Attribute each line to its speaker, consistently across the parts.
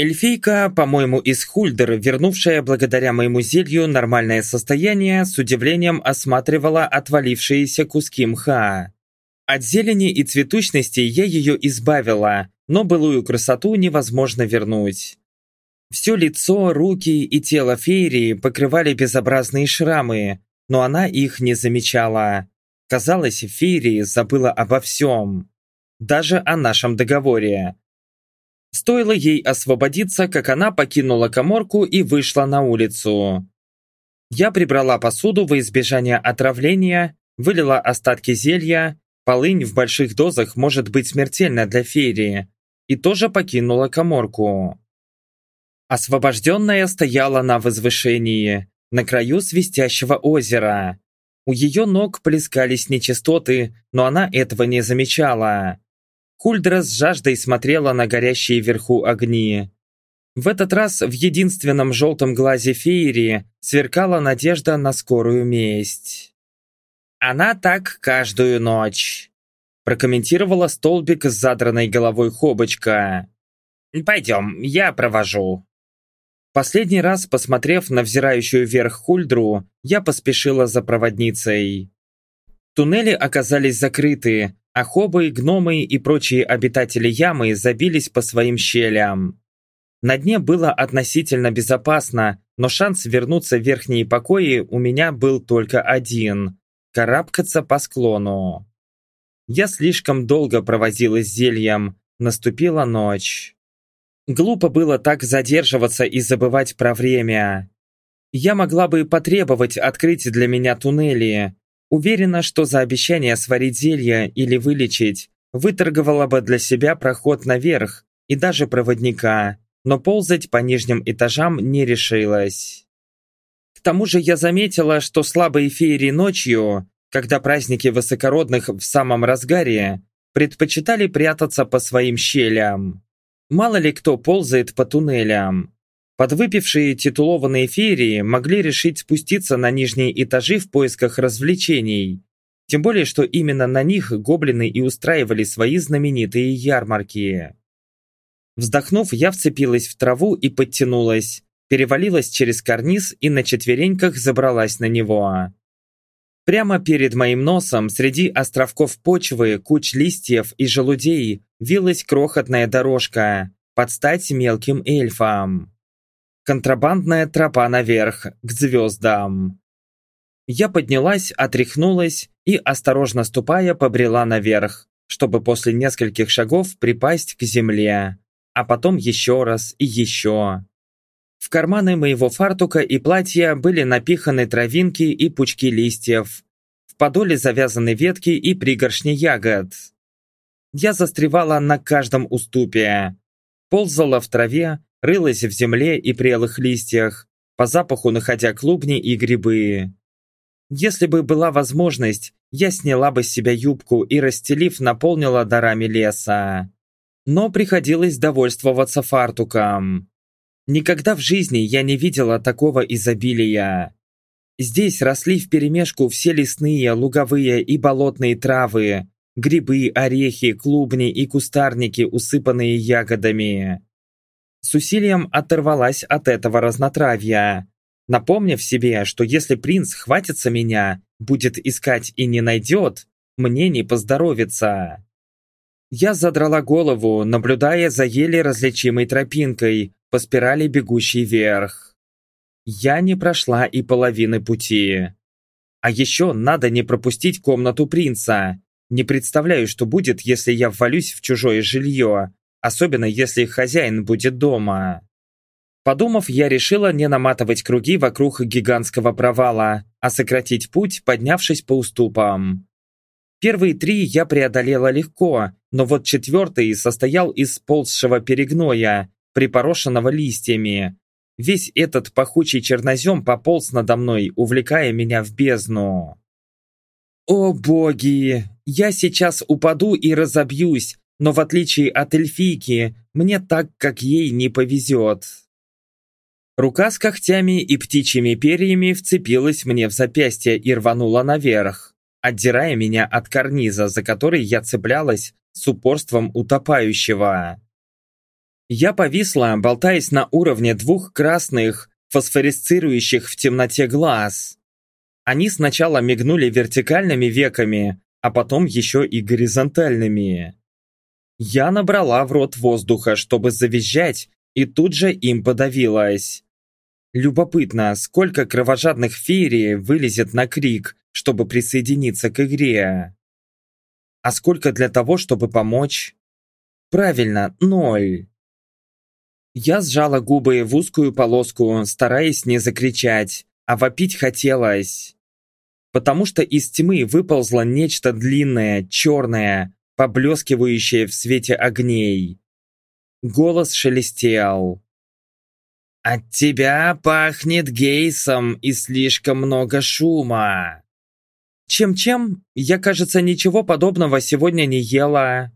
Speaker 1: Эльфийка, по-моему, из Хульдер, вернувшая благодаря моему зелью нормальное состояние, с удивлением осматривала отвалившиеся куски мха. От зелени и цветущности я ее избавила, но былую красоту невозможно вернуть. Все лицо, руки и тело феерии покрывали безобразные шрамы, но она их не замечала. Казалось, феерия забыла обо всем. Даже о нашем договоре. Стоило ей освободиться, как она покинула коморку и вышла на улицу. Я прибрала посуду во избежание отравления, вылила остатки зелья, полынь в больших дозах может быть смертельна для феерии, и тоже покинула коморку. Освобожденная стояла на возвышении, на краю свистящего озера. У ее ног плескались нечистоты, но она этого не замечала. Хульдра с жаждой смотрела на горящие вверху огни. В этот раз в единственном желтом глазе феерии сверкала надежда на скорую месть. «Она так каждую ночь», прокомментировала столбик с задранной головой хобочка. «Пойдем, я провожу». Последний раз, посмотрев на взирающую вверх Хульдру, я поспешила за проводницей. Туннели оказались закрыты, а хобы, гномы и прочие обитатели ямы забились по своим щелям. На дне было относительно безопасно, но шанс вернуться в верхние покои у меня был только один – карабкаться по склону. Я слишком долго провозилась с зельем, наступила ночь. Глупо было так задерживаться и забывать про время. Я могла бы потребовать открыть для меня туннели, Уверена, что за обещание сварить зелье или вылечить выторговала бы для себя проход наверх и даже проводника, но ползать по нижним этажам не решилась. К тому же я заметила, что слабые феери ночью, когда праздники высокородных в самом разгаре, предпочитали прятаться по своим щелям. Мало ли кто ползает по туннелям. Подвыпившие титулованные феерии могли решить спуститься на нижние этажи в поисках развлечений. Тем более, что именно на них гоблины и устраивали свои знаменитые ярмарки. Вздохнув, я вцепилась в траву и подтянулась, перевалилась через карниз и на четвереньках забралась на него. Прямо перед моим носом, среди островков почвы, куч листьев и желудей, вилась крохотная дорожка, под стать мелким эльфам. Контрабандная тропа наверх, к звездам. Я поднялась, отряхнулась и, осторожно ступая, побрела наверх, чтобы после нескольких шагов припасть к земле, а потом еще раз и еще. В карманы моего фартука и платья были напиханы травинки и пучки листьев, в подоле завязаны ветки и пригоршни ягод. Я застревала на каждом уступе, ползала в траве, рылась в земле и прелых листьях, по запаху находя клубни и грибы. Если бы была возможность, я сняла бы с себя юбку и, расстелив, наполнила дарами леса. Но приходилось довольствоваться фартуком. Никогда в жизни я не видела такого изобилия. Здесь росли вперемешку все лесные, луговые и болотные травы, грибы, орехи, клубни и кустарники, усыпанные ягодами с усилием оторвалась от этого разнотравья, напомнив себе, что если принц хватится меня, будет искать и не найдет, мне не поздоровится. Я задрала голову, наблюдая за еле различимой тропинкой, по спирали бегущей вверх. Я не прошла и половины пути. А еще надо не пропустить комнату принца. Не представляю, что будет, если я ввалюсь в чужое жилье, особенно если хозяин будет дома. Подумав, я решила не наматывать круги вокруг гигантского провала, а сократить путь, поднявшись по уступам. Первые три я преодолела легко, но вот четвертый состоял из ползшего перегноя, припорошенного листьями. Весь этот пахучий чернозем пополз надо мной, увлекая меня в бездну. О боги! Я сейчас упаду и разобьюсь, но в отличие от эльфийки, мне так, как ей, не повезет. Рука с когтями и птичьими перьями вцепилась мне в запястье и рванула наверх, отдирая меня от карниза, за который я цеплялась с упорством утопающего. Я повисла, болтаясь на уровне двух красных, фосфорисцирующих в темноте глаз. Они сначала мигнули вертикальными веками, а потом еще и горизонтальными. Я набрала в рот воздуха, чтобы завизжать, и тут же им подавилась. Любопытно, сколько кровожадных феерий вылезет на крик, чтобы присоединиться к игре. А сколько для того, чтобы помочь? Правильно, ноль. Я сжала губы в узкую полоску, стараясь не закричать, а вопить хотелось. Потому что из тьмы выползло нечто длинное, черное, поблескивающее в свете огней. Голос шелестел. «От тебя пахнет гейсом и слишком много шума!» Чем-чем, я, кажется, ничего подобного сегодня не ела.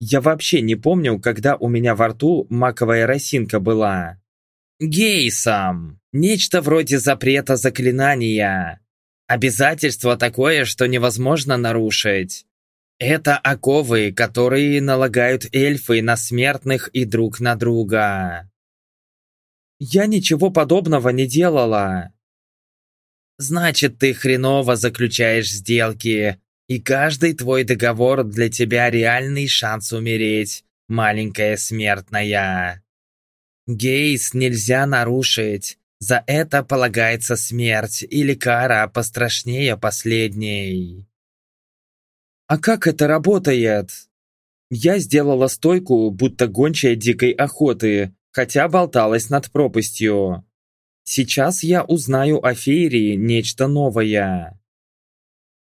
Speaker 1: Я вообще не помню, когда у меня во рту маковая росинка была. Гейсом. Нечто вроде запрета заклинания. Обязательство такое, что невозможно нарушить. Это оковы, которые налагают эльфы на смертных и друг на друга. Я ничего подобного не делала. Значит, ты хреново заключаешь сделки, и каждый твой договор для тебя реальный шанс умереть, маленькая смертная. Гейс нельзя нарушить, за это полагается смерть или кара пострашнее последней. А как это работает? Я сделала стойку, будто гончая дикой охоты, хотя болталась над пропастью. Сейчас я узнаю о феерии нечто новое.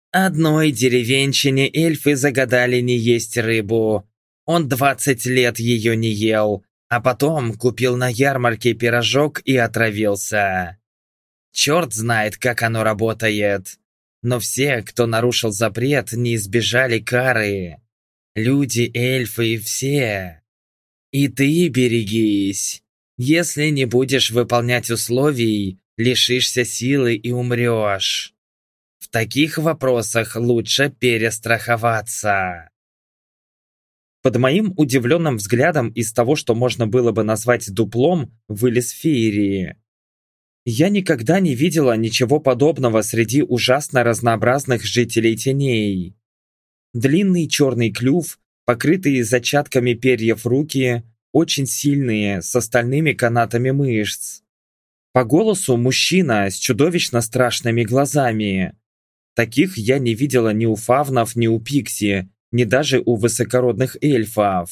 Speaker 1: Одной деревенщине эльфы загадали не есть рыбу. Он двадцать лет ее не ел, а потом купил на ярмарке пирожок и отравился. Черт знает, как оно работает. Но все, кто нарушил запрет, не избежали кары. Люди, эльфы и все. И ты берегись. Если не будешь выполнять условий, лишишься силы и умрешь. В таких вопросах лучше перестраховаться. Под моим удивленным взглядом из того, что можно было бы назвать дуплом, вылез феерии. Я никогда не видела ничего подобного среди ужасно разнообразных жителей теней. Длинный черный клюв, покрытые зачатками перьев руки, очень сильные, с остальными канатами мышц. По голосу мужчина с чудовищно страшными глазами. Таких я не видела ни у фавнов, ни у пикси, ни даже у высокородных эльфов,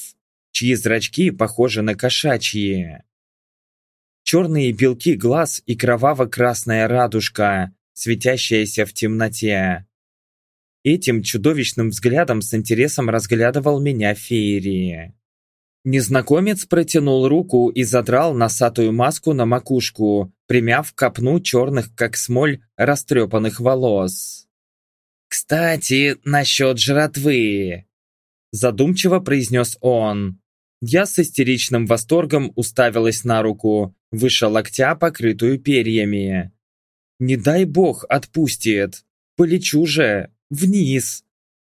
Speaker 1: чьи зрачки похожи на кошачьи. Черные белки глаз и кроваво-красная радужка, светящаяся в темноте. Этим чудовищным взглядом с интересом разглядывал меня Феерии. Незнакомец протянул руку и задрал носатую маску на макушку, примяв копну черных, как смоль, растрепанных волос. «Кстати, насчет жратвы!» Задумчиво произнес он. Я с истеричным восторгом уставилась на руку, выше локтя, покрытую перьями. «Не дай бог отпустит! Полечу же! Вниз!»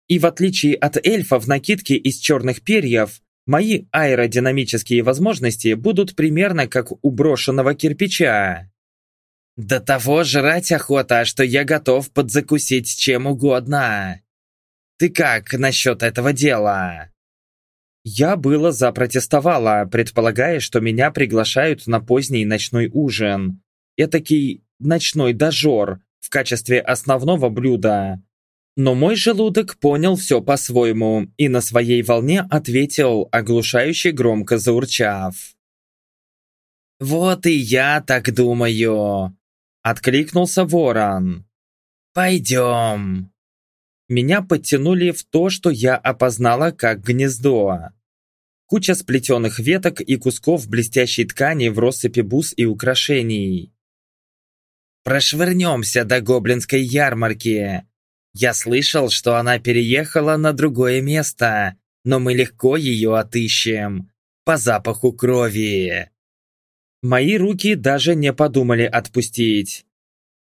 Speaker 1: И в отличие от эльфа в накидке из черных перьев, мои аэродинамические возможности будут примерно как у брошенного кирпича. До того жрать охота, что я готов подзакусить чем угодно. Ты как насчет этого дела? Я было запротестовала, предполагая, что меня приглашают на поздний ночной ужин. Этакий ночной дожор в качестве основного блюда. Но мой желудок понял все по-своему и на своей волне ответил, оглушающе громко заурчав. «Вот и я так думаю!» — откликнулся ворон. «Пойдем!» Меня подтянули в то, что я опознала как гнездо. Куча сплетенных веток и кусков блестящей ткани в россыпи бус и украшений. «Прошвырнемся до гоблинской ярмарки!» Я слышал, что она переехала на другое место, но мы легко ее отыщем. По запаху крови. Мои руки даже не подумали отпустить.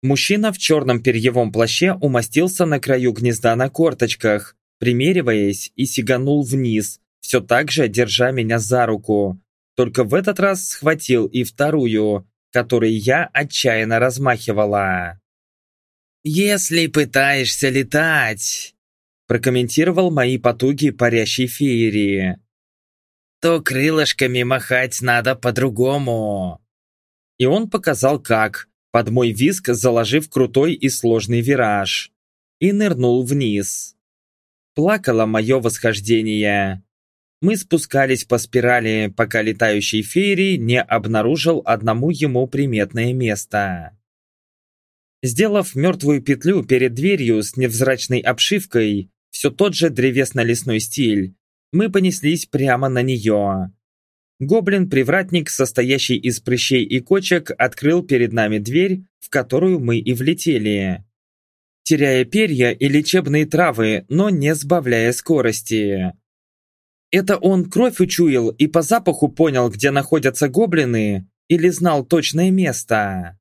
Speaker 1: Мужчина в черном перьевом плаще умостился на краю гнезда на корточках, примериваясь и сиганул вниз, все так же держа меня за руку, только в этот раз схватил и вторую, которой я отчаянно размахивала. «Если пытаешься летать», прокомментировал мои потуги парящей феерии, то крылышками махать надо по-другому. И он показал как, под мой виск заложив крутой и сложный вираж, и нырнул вниз. Плакало мое восхождение. Мы спускались по спирали, пока летающий феерий не обнаружил одному ему приметное место. Сделав мертвую петлю перед дверью с невзрачной обшивкой, все тот же древесно-лесной стиль, мы понеслись прямо на нее. Гоблин-привратник, состоящий из прыщей и кочек, открыл перед нами дверь, в которую мы и влетели. Теряя перья и лечебные травы, но не сбавляя скорости. Это он кровь учуял и по запаху понял, где находятся гоблины, или знал точное место?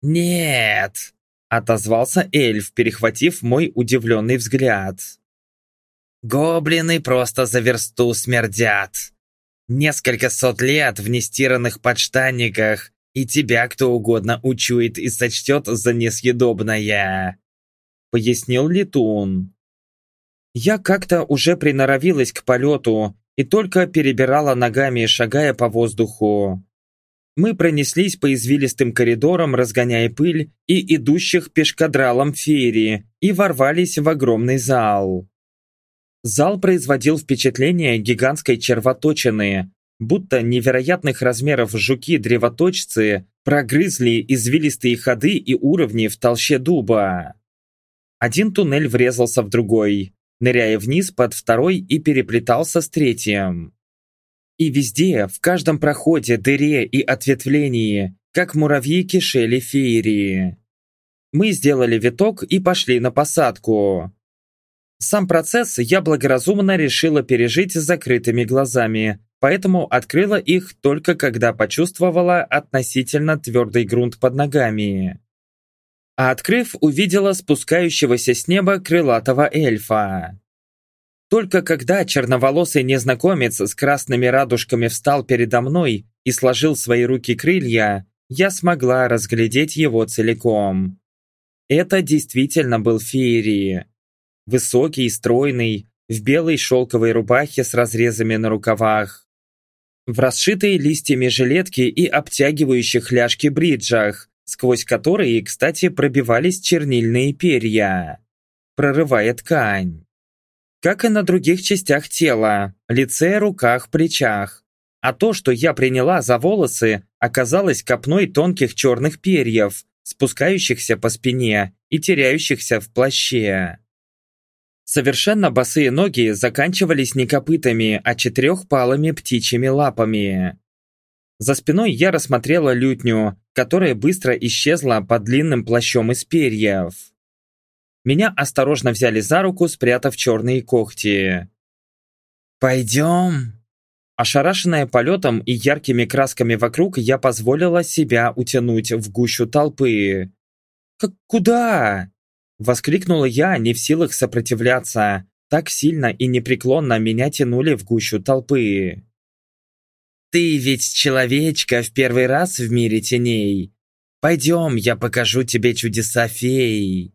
Speaker 1: «Нет!» – отозвался эльф, перехватив мой удивленный взгляд. «Гоблины просто за версту смердят. Несколько сот лет в нестиранных подштанниках, и тебя кто угодно учует и сочтет за несъедобное», – пояснил Летун. Я как-то уже приноровилась к полету и только перебирала ногами, шагая по воздуху. Мы пронеслись по извилистым коридорам, разгоняя пыль и идущих пешкадралом феерии, и ворвались в огромный зал. Зал производил впечатление гигантской червоточины, будто невероятных размеров жуки-древоточцы прогрызли извилистые ходы и уровни в толще дуба. Один туннель врезался в другой, ныряя вниз под второй и переплетался с третьим. И везде, в каждом проходе, дыре и ответвлении, как муравьи кишели феерии. Мы сделали виток и пошли на посадку. Сам процесс я благоразумно решила пережить с закрытыми глазами, поэтому открыла их только когда почувствовала относительно твердый грунт под ногами. А открыв, увидела спускающегося с неба крылатого эльфа. Только когда черноволосый незнакомец с красными радужками встал передо мной и сложил свои руки крылья, я смогла разглядеть его целиком. Это действительно был Феерии. Высокий, стройный, в белой шелковой рубахе с разрезами на рукавах. В расшитой листьями жилетки и обтягивающих ляжки бриджах, сквозь которые, кстати, пробивались чернильные перья, прорывая ткань как и на других частях тела, лице, руках, плечах. А то, что я приняла за волосы, оказалось копной тонких черных перьев, спускающихся по спине и теряющихся в плаще. Совершенно босые ноги заканчивались не копытами, а четырехпалыми птичьими лапами. За спиной я рассмотрела лютню, которая быстро исчезла под длинным плащом из перьев. Меня осторожно взяли за руку, спрятав черные когти. «Пойдем?» Ошарашенная полетом и яркими красками вокруг, я позволила себя утянуть в гущу толпы. «Как куда?» Воскликнула я, не в силах сопротивляться. Так сильно и непреклонно меня тянули в гущу толпы. «Ты ведь человечка в первый раз в мире теней. Пойдем, я покажу тебе чудеса феи».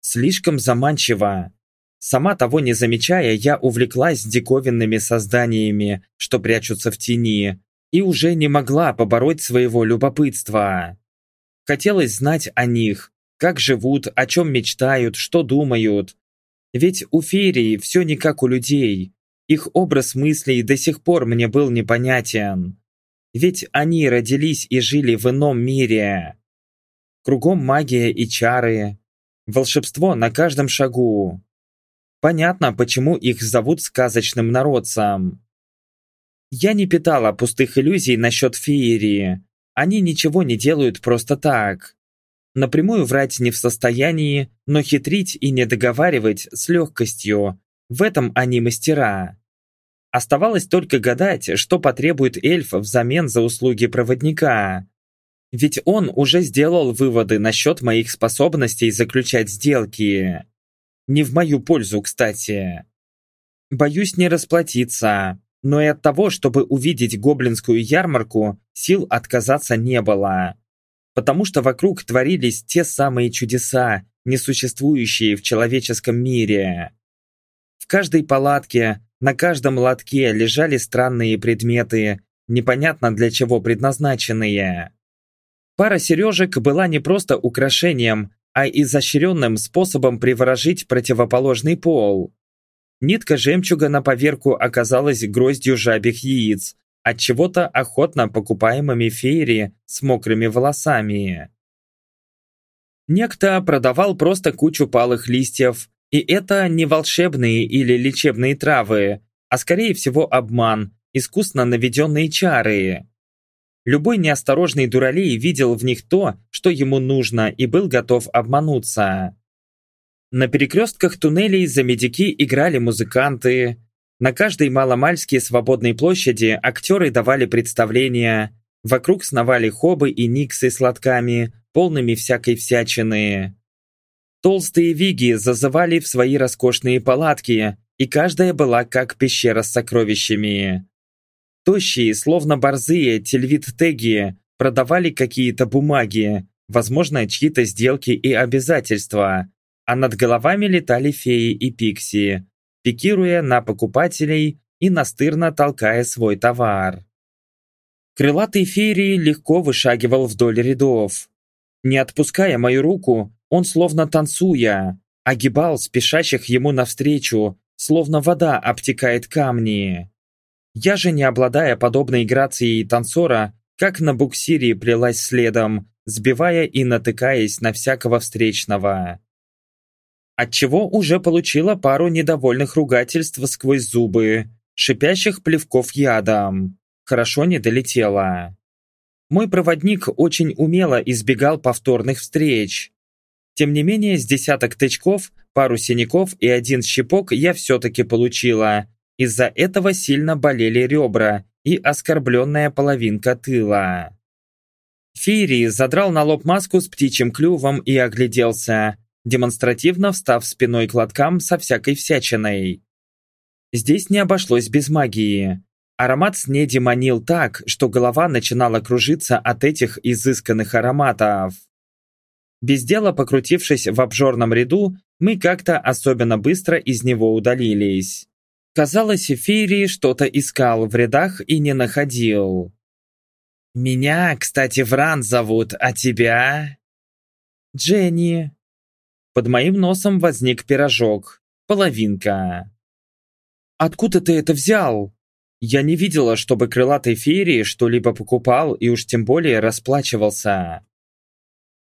Speaker 1: Слишком заманчиво. Сама того не замечая, я увлеклась диковинными созданиями, что прячутся в тени, и уже не могла побороть своего любопытства. Хотелось знать о них, как живут, о чем мечтают, что думают. Ведь у феерии все не как у людей. Их образ мыслей до сих пор мне был непонятен. Ведь они родились и жили в ином мире. Кругом магия и чары, Волшебство на каждом шагу. Понятно, почему их зовут сказочным народцем. Я не питала пустых иллюзий насчет феерии. Они ничего не делают просто так. Напрямую врать не в состоянии, но хитрить и не договаривать с легкостью. В этом они мастера. Оставалось только гадать, что потребует эльф взамен за услуги проводника. Ведь он уже сделал выводы насчет моих способностей заключать сделки. Не в мою пользу, кстати. Боюсь не расплатиться. но и от того, чтобы увидеть гоблинскую ярмарку, сил отказаться не было. Потому что вокруг творились те самые чудеса, несуществующие в человеческом мире. В каждой палатке, на каждом лотке лежали странные предметы, непонятно для чего предназначенные. Пара сережек была не просто украшением, а изощренным способом приворожить противоположный пол. Нитка жемчуга на поверку оказалась гроздью жабих яиц, от чего-то охотно покупаемыми феери с мокрыми волосами. Некто продавал просто кучу палых листьев, и это не волшебные или лечебные травы, а скорее всего обман, искусно наведенные чары. Любой неосторожный дуралей видел в них то, что ему нужно, и был готов обмануться. На перекрестках туннелей за медики играли музыканты. На каждой маломальски свободной площади актеры давали представления. Вокруг сновали хобы и никсы с лотками, полными всякой всячины. Толстые виги зазывали в свои роскошные палатки, и каждая была как пещера с сокровищами. Тощие, словно борзые, тельвит-теги продавали какие-то бумаги, возможно, чьи-то сделки и обязательства, а над головами летали феи и пикси, пикируя на покупателей и настырно толкая свой товар. Крылатый феерий легко вышагивал вдоль рядов. Не отпуская мою руку, он словно танцуя, огибал спешащих ему навстречу, словно вода обтекает камни. Я же, не обладая подобной грацией танцора, как на буксире плелась следом, сбивая и натыкаясь на всякого встречного отчего уже получила пару недовольных ругательств сквозь зубы, шипящих плевков ядом. Хорошо не долетела. Мой проводник очень умело избегал повторных встреч. Тем не менее, с десяток тычков, пару синяков и один щепок я все-таки получила. Из-за этого сильно болели ребра и оскорбленная половинка тыла. Фири задрал на лоб маску с птичьим клювом и огляделся, демонстративно встав спиной к лоткам со всякой всячиной. Здесь не обошлось без магии. Аромат снеди манил так, что голова начинала кружиться от этих изысканных ароматов. Без дела покрутившись в обжорном ряду, мы как-то особенно быстро из него удалились. Казалось, Фейри что-то искал в рядах и не находил. «Меня, кстати, Вран зовут, а тебя?» «Дженни», под моим носом возник пирожок. Половинка. «Откуда ты это взял?» Я не видела, чтобы крылатый феерии что-либо покупал и уж тем более расплачивался.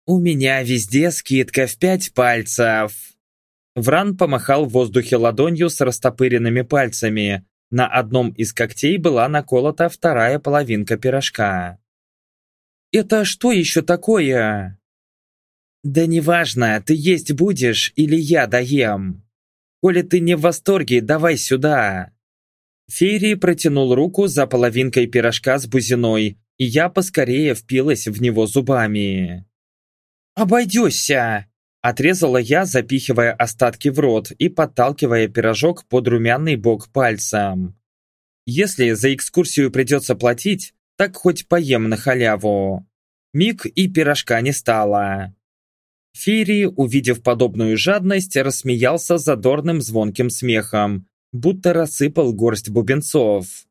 Speaker 1: «У меня везде скидка в пять пальцев!» Вран помахал в воздухе ладонью с растопыренными пальцами. На одном из когтей была наколота вторая половинка пирожка. «Это что еще такое?» «Да неважно, ты есть будешь или я доем. Коли ты не в восторге, давай сюда». Фейри протянул руку за половинкой пирожка с бузиной, и я поскорее впилась в него зубами. «Обойдешься!» Отрезала я, запихивая остатки в рот и подталкивая пирожок под румяный бок пальцем. Если за экскурсию придется платить, так хоть поем на халяву. Миг и пирожка не стало. Фири, увидев подобную жадность, рассмеялся задорным звонким смехом, будто рассыпал горсть бубенцов.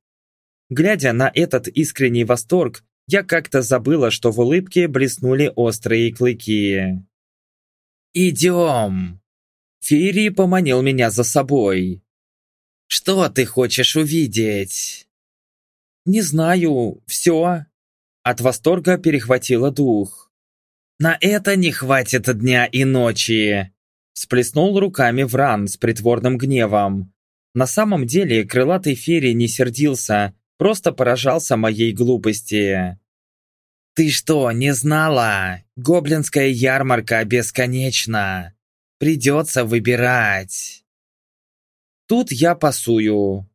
Speaker 1: Глядя на этот искренний восторг, я как-то забыла, что в улыбке блеснули острые клыки. «Идем!» Фири поманил меня за собой. «Что ты хочешь увидеть?» «Не знаю, все». От восторга перехватило дух. На это не хватит дня и ночи!» Сплеснул руками Вран с притворным гневом. На самом деле крылатый Ферри не сердился, просто поражался моей глупости. «Ты что, не знала? Гоблинская ярмарка бесконечна. Придется выбирать». Тут я пасую.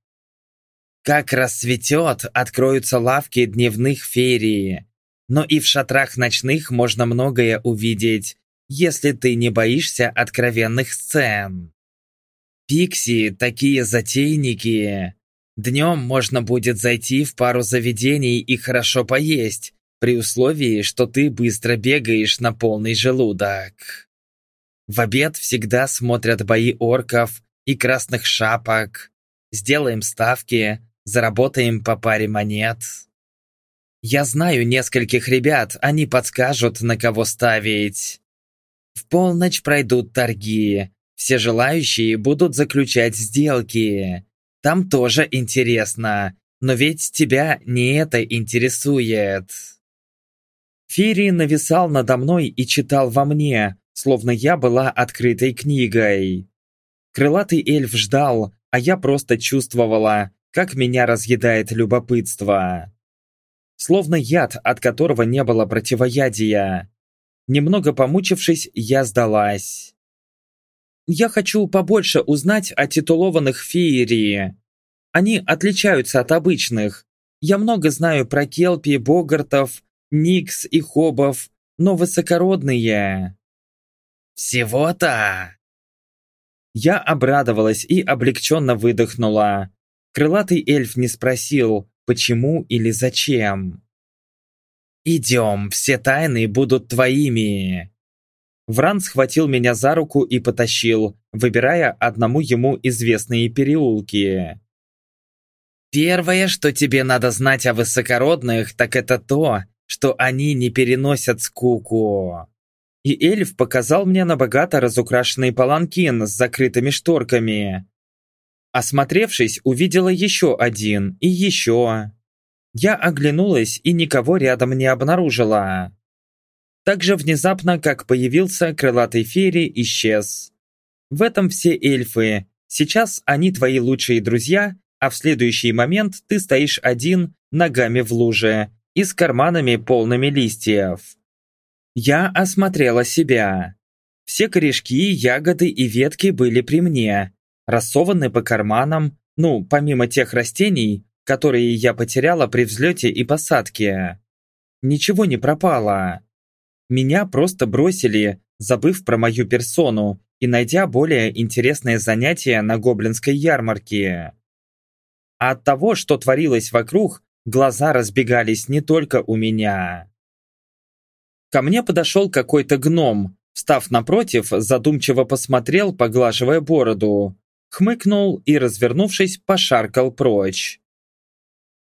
Speaker 1: Как расцветет, откроются лавки дневных ферий но и в шатрах ночных можно многое увидеть, если ты не боишься откровенных сцен. Пикси такие затейники. Днем можно будет зайти в пару заведений и хорошо поесть, при условии, что ты быстро бегаешь на полный желудок. В обед всегда смотрят бои орков и красных шапок. Сделаем ставки, заработаем по паре монет. Я знаю нескольких ребят, они подскажут, на кого ставить. В полночь пройдут торги. Все желающие будут заключать сделки. Там тоже интересно, но ведь тебя не это интересует. Фири нависал надо мной и читал во мне, словно я была открытой книгой. Крылатый эльф ждал, а я просто чувствовала, как меня разъедает любопытство. Словно яд, от которого не было противоядия. Немного помучившись, я сдалась. Я хочу побольше узнать о титулованных феерии. Они отличаются от обычных. Я много знаю про келпи, богартов, никс и хобов, но высокородные. Всего-то? Я обрадовалась и облегченно выдохнула. Крылатый эльф не спросил, почему или зачем. «Идем, все тайны будут твоими!» Вран схватил меня за руку и потащил, выбирая одному ему известные переулки. «Первое, что тебе надо знать о высокородных, так это то, что они не переносят скуку». И эльф показал мне на богато разукрашенный паланкин с закрытыми шторками. Осмотревшись, увидела еще один и еще. Я оглянулась и никого рядом не обнаружила. Так же внезапно, как появился крылатый фери, исчез. В этом все эльфы. Сейчас они твои лучшие друзья, а в следующий момент ты стоишь один, ногами в луже и с карманами полными листьев. Я осмотрела себя. Все корешки, ягоды и ветки были при мне, рассованы по карманам, ну, помимо тех растений, которые я потеряла при взлете и посадке. Ничего не пропало. Меня просто бросили, забыв про мою персону и найдя более интересное занятие на гоблинской ярмарке. А от того, что творилось вокруг, глаза разбегались не только у меня. Ко мне подошел какой-то гном, став напротив, задумчиво посмотрел, поглаживая бороду, хмыкнул и, развернувшись, пошаркал прочь.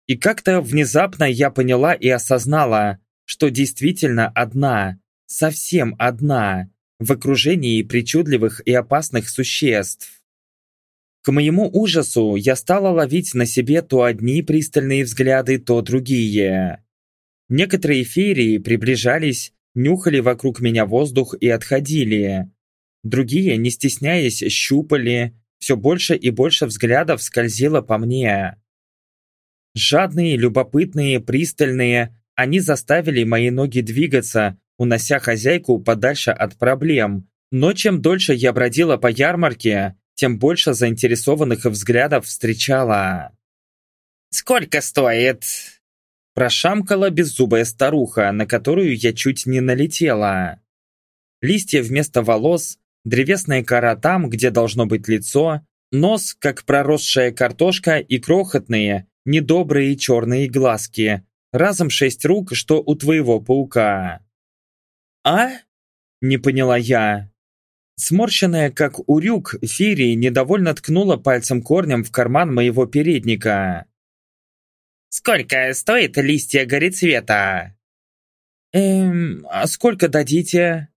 Speaker 1: И как-то внезапно я поняла и осознала, что действительно одна, совсем одна, в окружении причудливых и опасных существ. К моему ужасу я стала ловить на себе то одни пристальные взгляды, то другие. Некоторые феерии приближались, нюхали вокруг меня воздух и отходили. Другие, не стесняясь, щупали, все больше и больше взглядов скользило по мне. Жадные, любопытные, пристальные, они заставили мои ноги двигаться, унося хозяйку подальше от проблем. Но чем дольше я бродила по ярмарке, тем больше заинтересованных взглядов встречала. «Сколько стоит?» Прошамкала беззубая старуха, на которую я чуть не налетела. Листья вместо волос, древесная кора там, где должно быть лицо, нос, как проросшая картошка и крохотные, недобрые черные глазки, разом шесть рук, что у твоего паука. «А?» – не поняла я. Сморщенная, как урюк, Фири недовольно ткнула пальцем корнем в карман моего передника. «Сколько стоит листья горецвета?» «Эм, а сколько дадите?»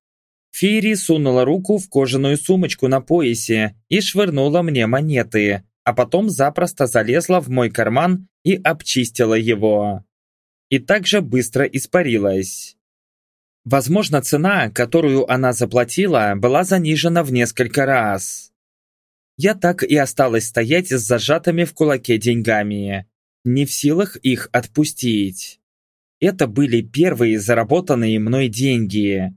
Speaker 1: Фири сунула руку в кожаную сумочку на поясе и швырнула мне монеты, а потом запросто залезла в мой карман и обчистила его. И также быстро испарилась. Возможно, цена, которую она заплатила, была занижена в несколько раз. Я так и осталась стоять с зажатыми в кулаке деньгами, не в силах их отпустить. Это были первые заработанные мной деньги.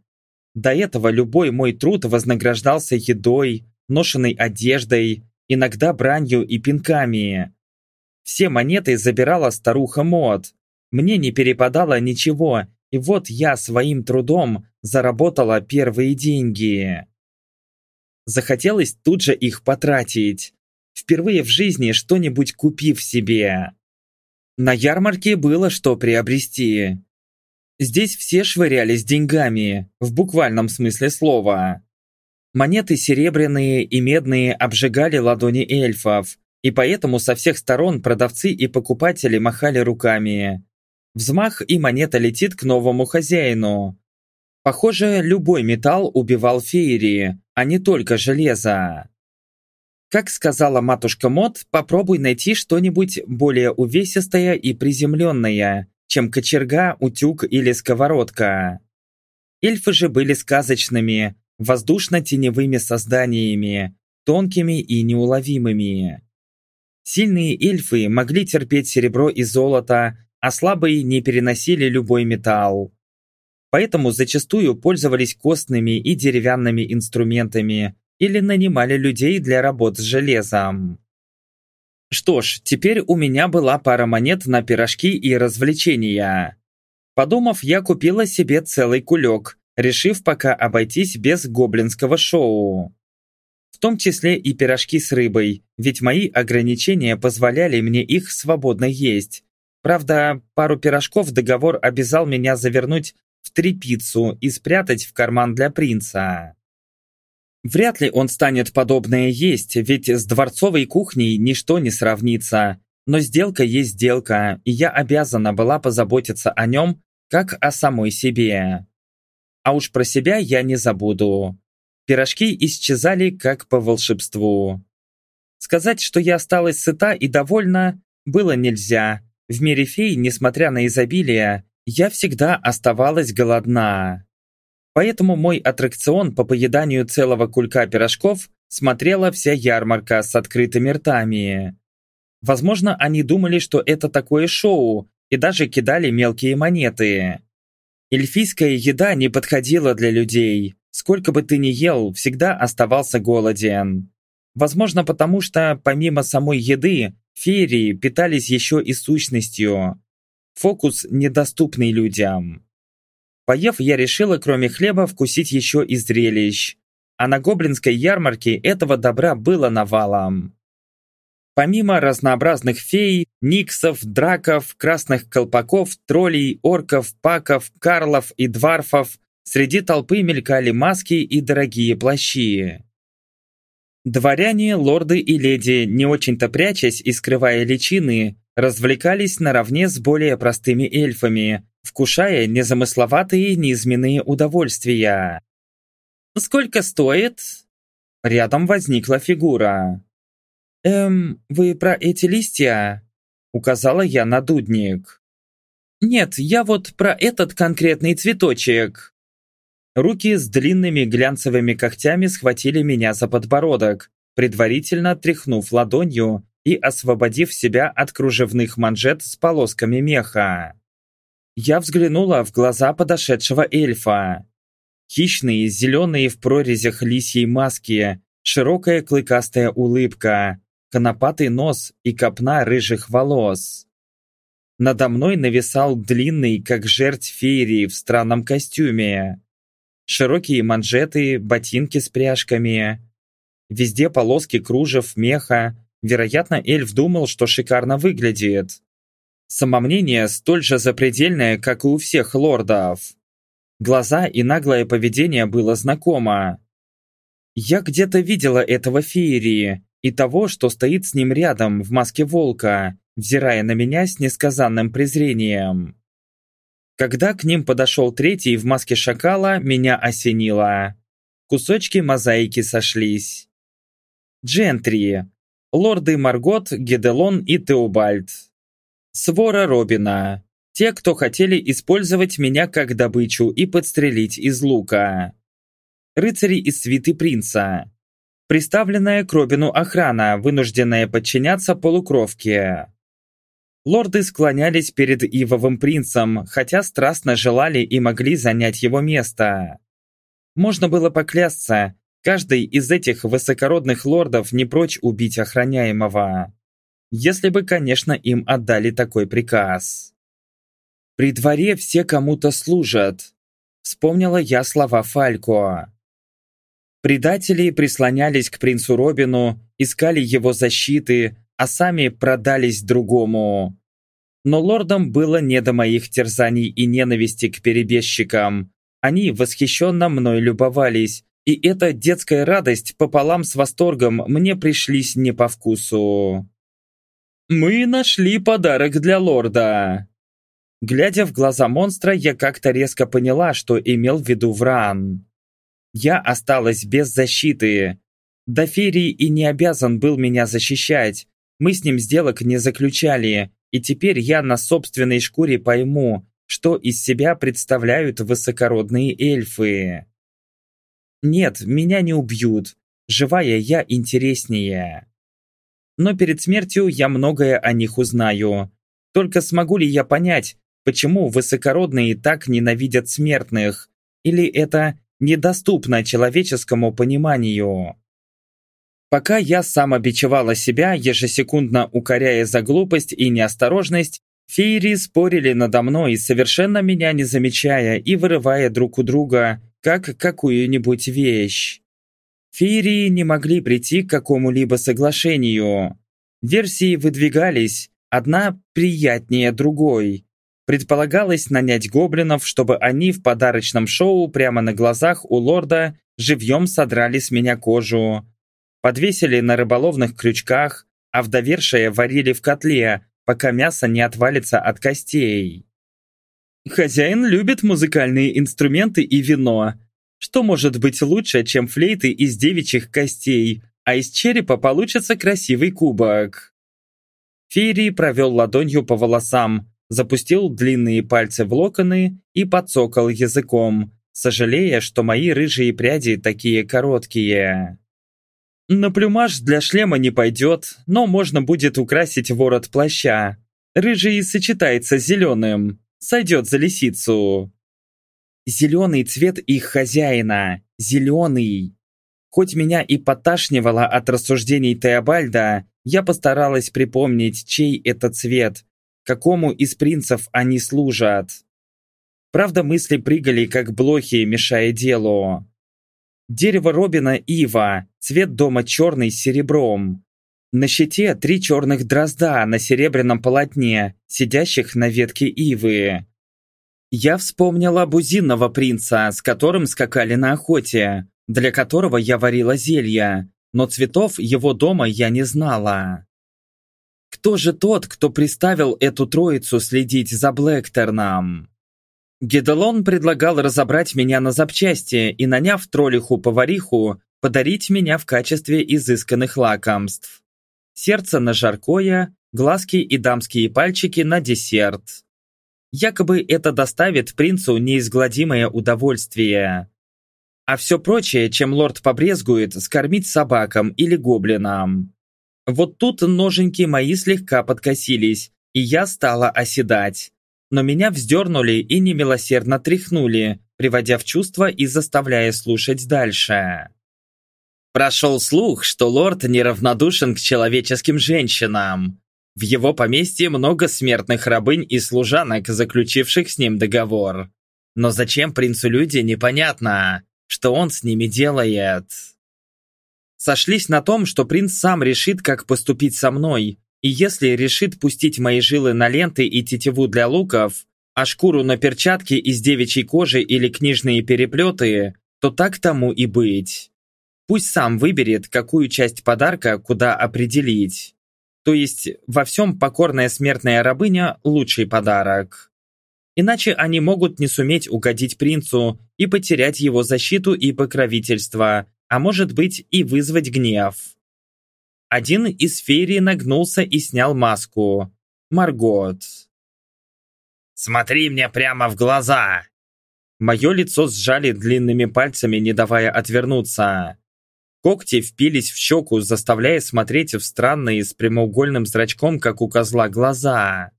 Speaker 1: До этого любой мой труд вознаграждался едой, ношенной одеждой, иногда бранью и пинками. Все монеты забирала старуха Мод. Мне не перепадало ничего, и вот я своим трудом заработала первые деньги. Захотелось тут же их потратить. впервые в жизни что-нибудь купив себе. На ярмарке было что приобрести. Здесь все швырялись деньгами, в буквальном смысле слова. Монеты серебряные и медные обжигали ладони эльфов, и поэтому со всех сторон продавцы и покупатели махали руками. Взмах и монета летит к новому хозяину. Похоже, любой металл убивал феерии, а не только железо. Как сказала матушка Мот, попробуй найти что-нибудь более увесистое и приземленное, чем кочерга, утюг или сковородка. Эльфы же были сказочными, воздушно-теневыми созданиями, тонкими и неуловимыми. Сильные эльфы могли терпеть серебро и золото, а слабые не переносили любой металл. Поэтому зачастую пользовались костными и деревянными инструментами или нанимали людей для работ с железом. Что ж, теперь у меня была пара монет на пирожки и развлечения. Подумав, я купила себе целый кулек, решив пока обойтись без гоблинского шоу. В том числе и пирожки с рыбой, ведь мои ограничения позволяли мне их свободно есть. Правда, пару пирожков договор обязал меня завернуть в трепицу и спрятать в карман для принца. Вряд ли он станет подобное есть, ведь с дворцовой кухней ничто не сравнится. Но сделка есть сделка, и я обязана была позаботиться о нем, как о самой себе. А уж про себя я не забуду. Пирожки исчезали как по волшебству. Сказать, что я осталась сыта и довольна, было нельзя. В мире фей, несмотря на изобилие, я всегда оставалась голодна. Поэтому мой аттракцион по поеданию целого кулька пирожков смотрела вся ярмарка с открытыми ртами. Возможно, они думали, что это такое шоу, и даже кидали мелкие монеты. Эльфийская еда не подходила для людей. Сколько бы ты ни ел, всегда оставался голоден. Возможно, потому что, помимо самой еды, феерии питались еще и сущностью. Фокус, недоступный людям. Поев, я решила, кроме хлеба, вкусить еще и зрелищ. А на гоблинской ярмарке этого добра было навалом. Помимо разнообразных фей, никсов, драков, красных колпаков, троллей, орков, паков, карлов и дварфов, среди толпы мелькали маски и дорогие плащи. Дворяне, лорды и леди, не очень-то прячась и скрывая личины, развлекались наравне с более простыми эльфами, вкушая незамысловатые низменные удовольствия. «Сколько стоит?» Рядом возникла фигура. «Эм, вы про эти листья?» Указала я на дудник. «Нет, я вот про этот конкретный цветочек». Руки с длинными глянцевыми когтями схватили меня за подбородок, предварительно тряхнув ладонью и освободив себя от кружевных манжет с полосками меха. Я взглянула в глаза подошедшего эльфа. Хищные, зеленые в прорезях лисьей маски, широкая клыкастая улыбка, конопатый нос и копна рыжих волос. Надо мной нависал длинный, как жерть феерии в странном костюме. Широкие манжеты, ботинки с пряжками. Везде полоски кружев, меха. Вероятно, эльф думал, что шикарно выглядит. Самомнение столь же запредельное, как и у всех лордов. Глаза и наглое поведение было знакомо. Я где-то видела этого феерии, и того, что стоит с ним рядом в маске волка, взирая на меня с несказанным презрением. Когда к ним подошел третий в маске шакала, меня осенило. Кусочки мозаики сошлись. Джентри. Лорды Маргот, Геделон и Теобальд. Свора Робина. Те, кто хотели использовать меня как добычу и подстрелить из лука. Рыцари из свиты принца. Приставленная к Робину охрана, вынужденная подчиняться полукровке. Лорды склонялись перед Ивовым принцем, хотя страстно желали и могли занять его место. Можно было поклясться, каждый из этих высокородных лордов не прочь убить охраняемого. Если бы, конечно, им отдали такой приказ. «При дворе все кому-то служат», — вспомнила я слова Фалько. Предатели прислонялись к принцу Робину, искали его защиты, а сами продались другому. Но лордам было не до моих терзаний и ненависти к перебежчикам. Они восхищенно мной любовались, и эта детская радость пополам с восторгом мне пришлись не по вкусу. «Мы нашли подарок для лорда!» Глядя в глаза монстра, я как-то резко поняла, что имел в виду Вран. Я осталась без защиты. Доферий и не обязан был меня защищать. Мы с ним сделок не заключали, и теперь я на собственной шкуре пойму, что из себя представляют высокородные эльфы. Нет, меня не убьют. Живая я интереснее. Но перед смертью я многое о них узнаю. Только смогу ли я понять, почему высокородные так ненавидят смертных? Или это недоступно человеческому пониманию? Пока я сам обичевала себя, ежесекундно укоряя за глупость и неосторожность, феери спорили надо мной, совершенно меня не замечая и вырывая друг у друга, как какую-нибудь вещь. Феерии не могли прийти к какому-либо соглашению. Версии выдвигались, одна приятнее другой. Предполагалось нанять гоблинов, чтобы они в подарочном шоу прямо на глазах у лорда живьем содрали с меня кожу, подвесили на рыболовных крючках, а в довершие варили в котле, пока мясо не отвалится от костей. Хозяин любит музыкальные инструменты и вино. Что может быть лучше, чем флейты из девичьих костей, а из черепа получится красивый кубок? Фейри провел ладонью по волосам, запустил длинные пальцы в локоны и подсокал языком, сожалея, что мои рыжие пряди такие короткие. На плюмаж для шлема не пойдет, но можно будет украсить ворот плаща. Рыжий сочетается с зеленым. Сойдет за лисицу. Зеленый цвет их хозяина. Зеленый. Хоть меня и поташнивало от рассуждений Теобальда, я постаралась припомнить, чей это цвет, какому из принцев они служат. Правда, мысли прыгали, как блохи, мешая делу. Дерево Робина ива, цвет дома черный с серебром. На щите три черных дрозда на серебряном полотне, сидящих на ветке ивы. Я вспомнила бузинного принца, с которым скакали на охоте, для которого я варила зелья, но цветов его дома я не знала. Кто же тот, кто приставил эту троицу следить за Блэктерном? Гедалон предлагал разобрать меня на запчасти и, наняв троллиху-повариху, подарить меня в качестве изысканных лакомств. Сердце на жаркое, глазки и дамские пальчики на десерт. Якобы это доставит принцу неизгладимое удовольствие. А все прочее, чем лорд побрезгует, скормить собакам или гоблинам. Вот тут ноженьки мои слегка подкосились, и я стала оседать но меня вздернули и немилосердно тряхнули, приводя в чувство и заставляя слушать дальше. Прошел слух, что лорд неравнодушен к человеческим женщинам. В его поместье много смертных рабынь и служанок, заключивших с ним договор. Но зачем принцу люди, непонятно, что он с ними делает. Сошлись на том, что принц сам решит, как поступить со мной, и если решит пустить мои жилы на ленты и тетиву для луков, а шкуру на перчатки из девичьей кожи или книжные переплеты, то так тому и быть. Пусть сам выберет, какую часть подарка куда определить. То есть во всем покорная смертная рабыня – лучший подарок. Иначе они могут не суметь угодить принцу и потерять его защиту и покровительство, а может быть и вызвать гнев. Один из феерий нагнулся и снял маску. Маргот. «Смотри мне прямо в глаза!» Мое лицо сжали длинными пальцами, не давая отвернуться. Когти впились в щеку, заставляя смотреть в странные с прямоугольным зрачком, как у козла, глаза.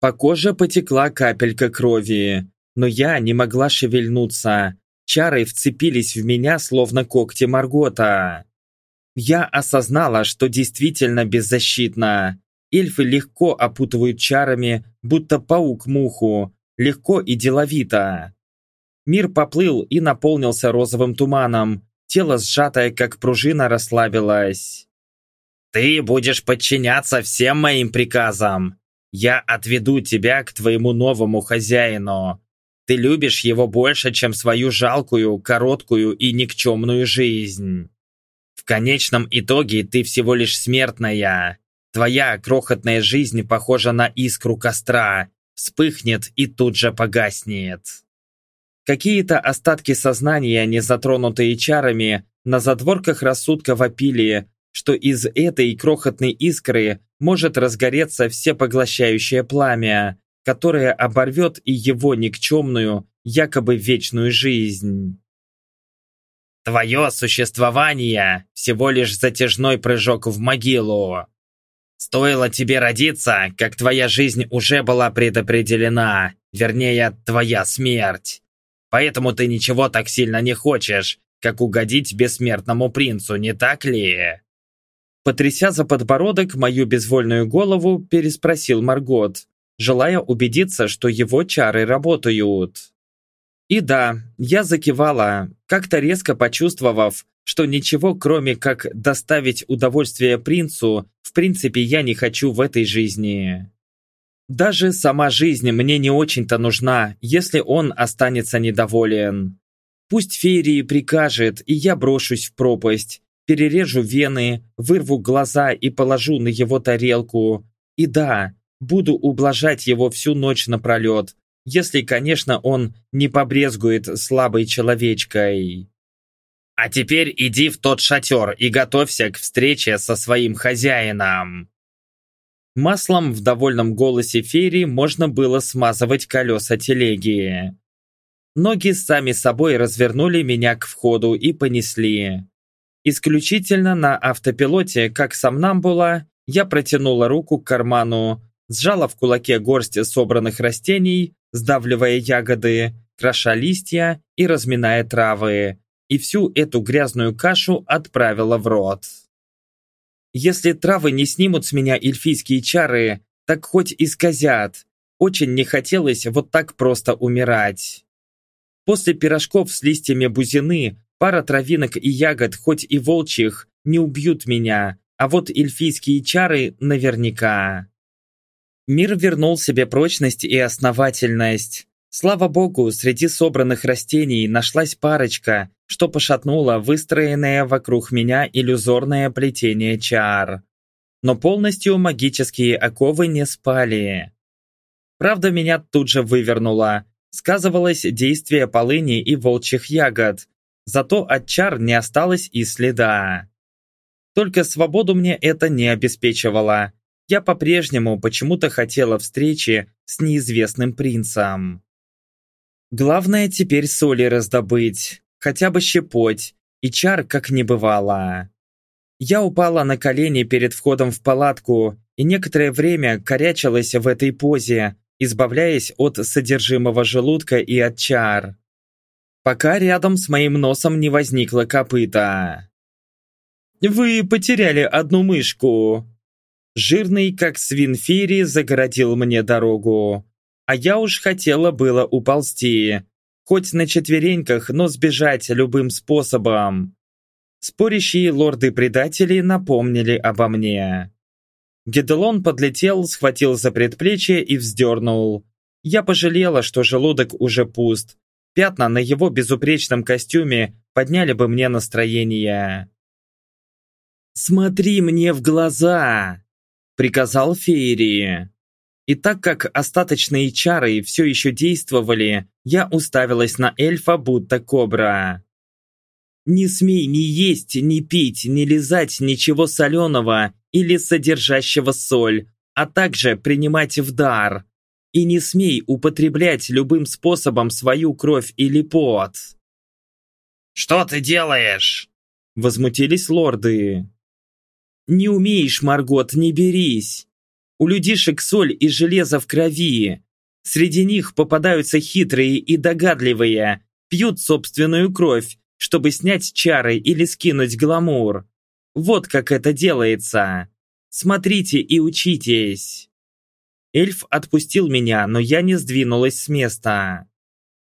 Speaker 1: По коже потекла капелька крови, но я не могла шевельнуться. Чары вцепились в меня, словно когти Маргота. Я осознала, что действительно беззащитна. Эльфы легко опутывают чарами, будто паук муху, легко и деловито. Мир поплыл и наполнился розовым туманом, тело сжатое, как пружина, расслабилось. «Ты будешь подчиняться всем моим приказам. Я отведу тебя к твоему новому хозяину. Ты любишь его больше, чем свою жалкую, короткую и никчемную жизнь. В конечном итоге ты всего лишь смертная. Твоя крохотная жизнь похожа на искру костра, вспыхнет и тут же погаснет. Какие-то остатки сознания, не затронутые чарами, на задворках рассудка вопили, что из этой крохотной искры может разгореться всепоглощающее пламя, которое оборвет и его никчемную, якобы вечную жизнь. Твое существование – всего лишь затяжной прыжок в могилу. Стоило тебе родиться, как твоя жизнь уже была предопределена, вернее, твоя смерть. Поэтому ты ничего так сильно не хочешь, как угодить бессмертному принцу, не так ли?» Потряся за подбородок мою безвольную голову, переспросил Маргот, желая убедиться, что его чары работают. И да, я закивала, как-то резко почувствовав, что ничего кроме как доставить удовольствие принцу, в принципе я не хочу в этой жизни. Даже сама жизнь мне не очень-то нужна, если он останется недоволен. Пусть Ферии прикажет, и я брошусь в пропасть, перережу вены, вырву глаза и положу на его тарелку. И да, буду ублажать его всю ночь напролет, если, конечно, он не побрезгует слабой человечкой. А теперь иди в тот шатер и готовься к встрече со своим хозяином. Маслом в довольном голосе Ферри можно было смазывать колеса телеги. Ноги сами собой развернули меня к входу и понесли. Исключительно на автопилоте, как сомнамбула, я протянула руку к карману, сжала в кулаке горсть собранных растений, сдавливая ягоды, кроша листья и разминая травы, и всю эту грязную кашу отправила в рот. Если травы не снимут с меня эльфийские чары, так хоть и сказят. Очень не хотелось вот так просто умирать. После пирожков с листьями бузины пара травинок и ягод, хоть и волчьих, не убьют меня, а вот эльфийские чары наверняка. Мир вернул себе прочность и основательность. Слава богу, среди собранных растений нашлась парочка, что пошатнуло выстроенное вокруг меня иллюзорное плетение чар. Но полностью магические оковы не спали. Правда, меня тут же вывернуло. Сказывалось действие полыни и волчьих ягод. Зато от чар не осталось и следа. Только свободу мне это не обеспечивало. Я по-прежнему почему-то хотела встречи с неизвестным принцем. Главное теперь соли раздобыть хотя бы щепоть, и чар как не бывало. Я упала на колени перед входом в палатку и некоторое время корячилась в этой позе, избавляясь от содержимого желудка и от чар. Пока рядом с моим носом не возникло копыта. «Вы потеряли одну мышку!» Жирный, как свин Фири, загородил мне дорогу. А я уж хотела было уползти, Хоть на четвереньках, но сбежать любым способом. Спорящие лорды-предатели напомнили обо мне. Геделон подлетел, схватил за предплечье и вздернул. Я пожалела, что желудок уже пуст. Пятна на его безупречном костюме подняли бы мне настроение. «Смотри мне в глаза!» — приказал Феерии. И так как остаточные чары все еще действовали, я уставилась на эльфа, будто кобра. «Не смей ни есть, ни пить, ни лизать ничего соленого или содержащего соль, а также принимать в дар. И не смей употреблять любым способом свою кровь или пот». «Что ты делаешь?» Возмутились лорды. «Не умеешь, Маргот, не берись. У людишек соль и железо в крови. Среди них попадаются хитрые и догадливые, пьют собственную кровь, чтобы снять чары или скинуть гламур. Вот как это делается. Смотрите и учитесь. Эльф отпустил меня, но я не сдвинулась с места.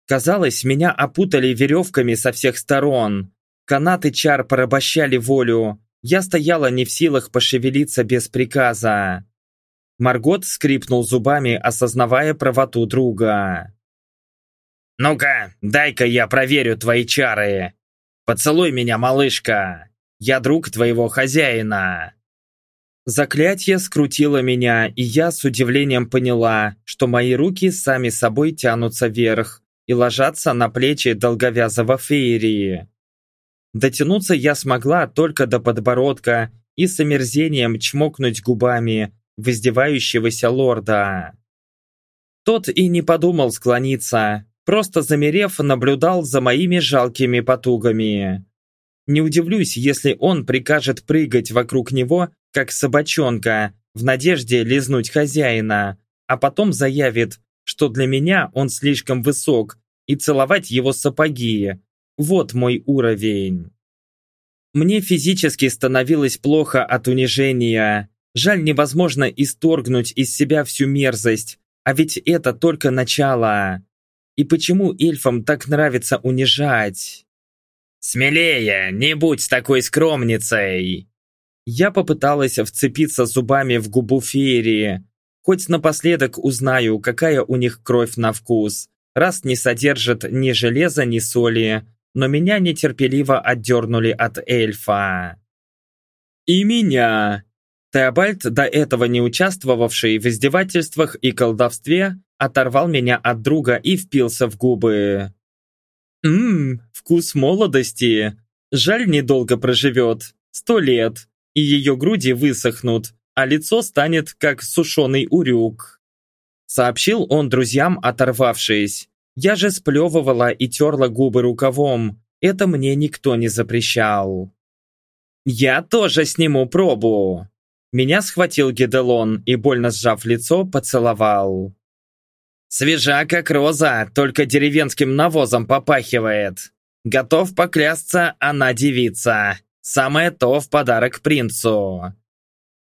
Speaker 1: Казалось, меня опутали веревками со всех сторон. Канаты чар порабощали волю. Я стояла не в силах пошевелиться без приказа. Маргот скрипнул зубами, осознавая правоту друга. «Ну-ка, дай-ка я проверю твои чары. Поцелуй меня, малышка. Я друг твоего хозяина». Заклятие скрутило меня, и я с удивлением поняла, что мои руки сами собой тянутся вверх и ложатся на плечи долговязого феерии. Дотянуться я смогла только до подбородка и с омерзением чмокнуть губами в издевающегося лорда. Тот и не подумал склониться, просто замерев, наблюдал за моими жалкими потугами. Не удивлюсь, если он прикажет прыгать вокруг него как собачонка, в надежде лизнуть хозяина, а потом заявит, что для меня он слишком высок, и целовать его сапоги. Вот мой уровень. Мне физически становилось плохо от унижения. Жаль, невозможно исторгнуть из себя всю мерзость, а ведь это только начало. И почему эльфам так нравится унижать? «Смелее, не будь такой скромницей!» Я попыталась вцепиться зубами в губу феерии. Хоть напоследок узнаю, какая у них кровь на вкус, раз не содержит ни железа, ни соли, но меня нетерпеливо отдернули от эльфа. И меня. Теобальд, до этого не участвовавший в издевательствах и колдовстве, оторвал меня от друга и впился в губы. Ммм, вкус молодости. Жаль, недолго проживет. Сто лет и ее груди высохнут, а лицо станет как сушеный урюк. Сообщил он друзьям, оторвавшись. Я же сплевывала и терла губы рукавом. Это мне никто не запрещал. «Я тоже сниму пробу!» Меня схватил Геделон и, больно сжав лицо, поцеловал. «Свежа, как роза, только деревенским навозом попахивает. Готов поклясться, она девица. Самое то в подарок принцу.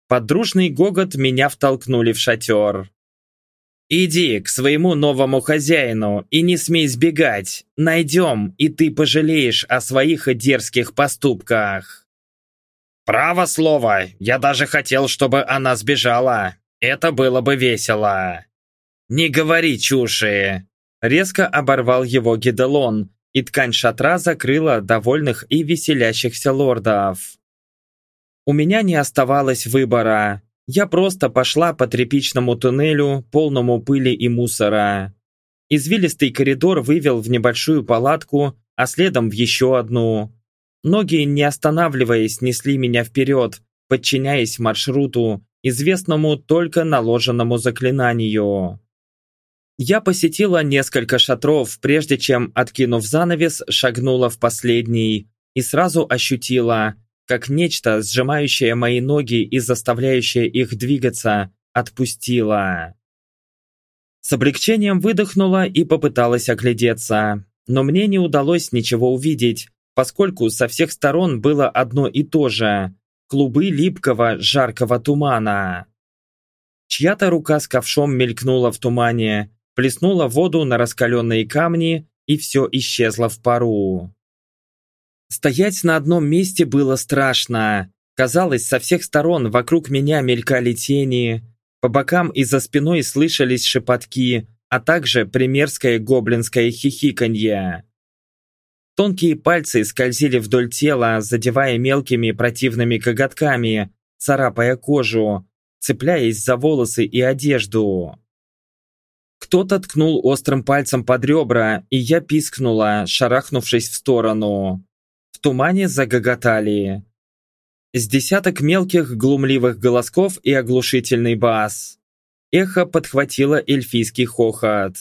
Speaker 1: Под дружный гогот меня втолкнули в шатер. «Иди к своему новому хозяину и не смей сбегать. Найдем, и ты пожалеешь о своих дерзких поступках». «Право слово, я даже хотел, чтобы она сбежала. Это было бы весело». «Не говори чуши!» Резко оборвал его Гидалон, и ткань шатра закрыла довольных и веселящихся лордов. У меня не оставалось выбора. Я просто пошла по тряпичному туннелю, полному пыли и мусора. Извилистый коридор вывел в небольшую палатку, а следом в еще одну. Ноги, не останавливаясь, несли меня вперед, подчиняясь маршруту, известному только наложенному заклинанию. Я посетила несколько шатров, прежде чем, откинув занавес, шагнула в последний и сразу ощутила, как нечто, сжимающее мои ноги и заставляющее их двигаться, отпустило. С облегчением выдохнула и попыталась оглядеться, но мне не удалось ничего увидеть, поскольку со всех сторон было одно и то же – клубы липкого, жаркого тумана. Чья-то рука с ковшом мелькнула в тумане, плеснула воду на раскаленные камни, и все исчезло в пару. Стоять на одном месте было страшно. Казалось, со всех сторон вокруг меня мелькали тени, по бокам и за спиной слышались шепотки, а также примерское гоблинское хихиканье. Тонкие пальцы скользили вдоль тела, задевая мелкими противными коготками, царапая кожу, цепляясь за волосы и одежду. Кто-то ткнул острым пальцем под ребра, и я пискнула, шарахнувшись в сторону. В тумане загоготали. С десяток мелких глумливых голосков и оглушительный бас. Эхо подхватило эльфийский хохот.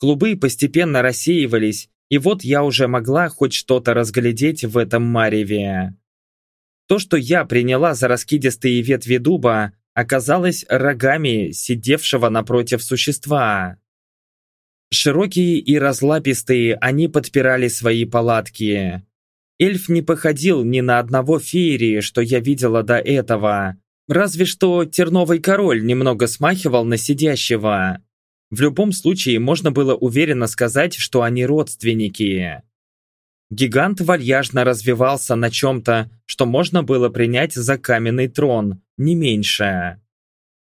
Speaker 1: Клубы постепенно рассеивались, и вот я уже могла хоть что-то разглядеть в этом мареве. То, что я приняла за раскидистые ветви дуба, оказалась рогами сидевшего напротив существа. Широкие и разлапистые, они подпирали свои палатки. Эльф не походил ни на одного феерии, что я видела до этого. Разве что терновый король немного смахивал на сидящего. В любом случае, можно было уверенно сказать, что они родственники. Гигант вальяжно развивался на чем-то, что можно было принять за каменный трон, не меньше.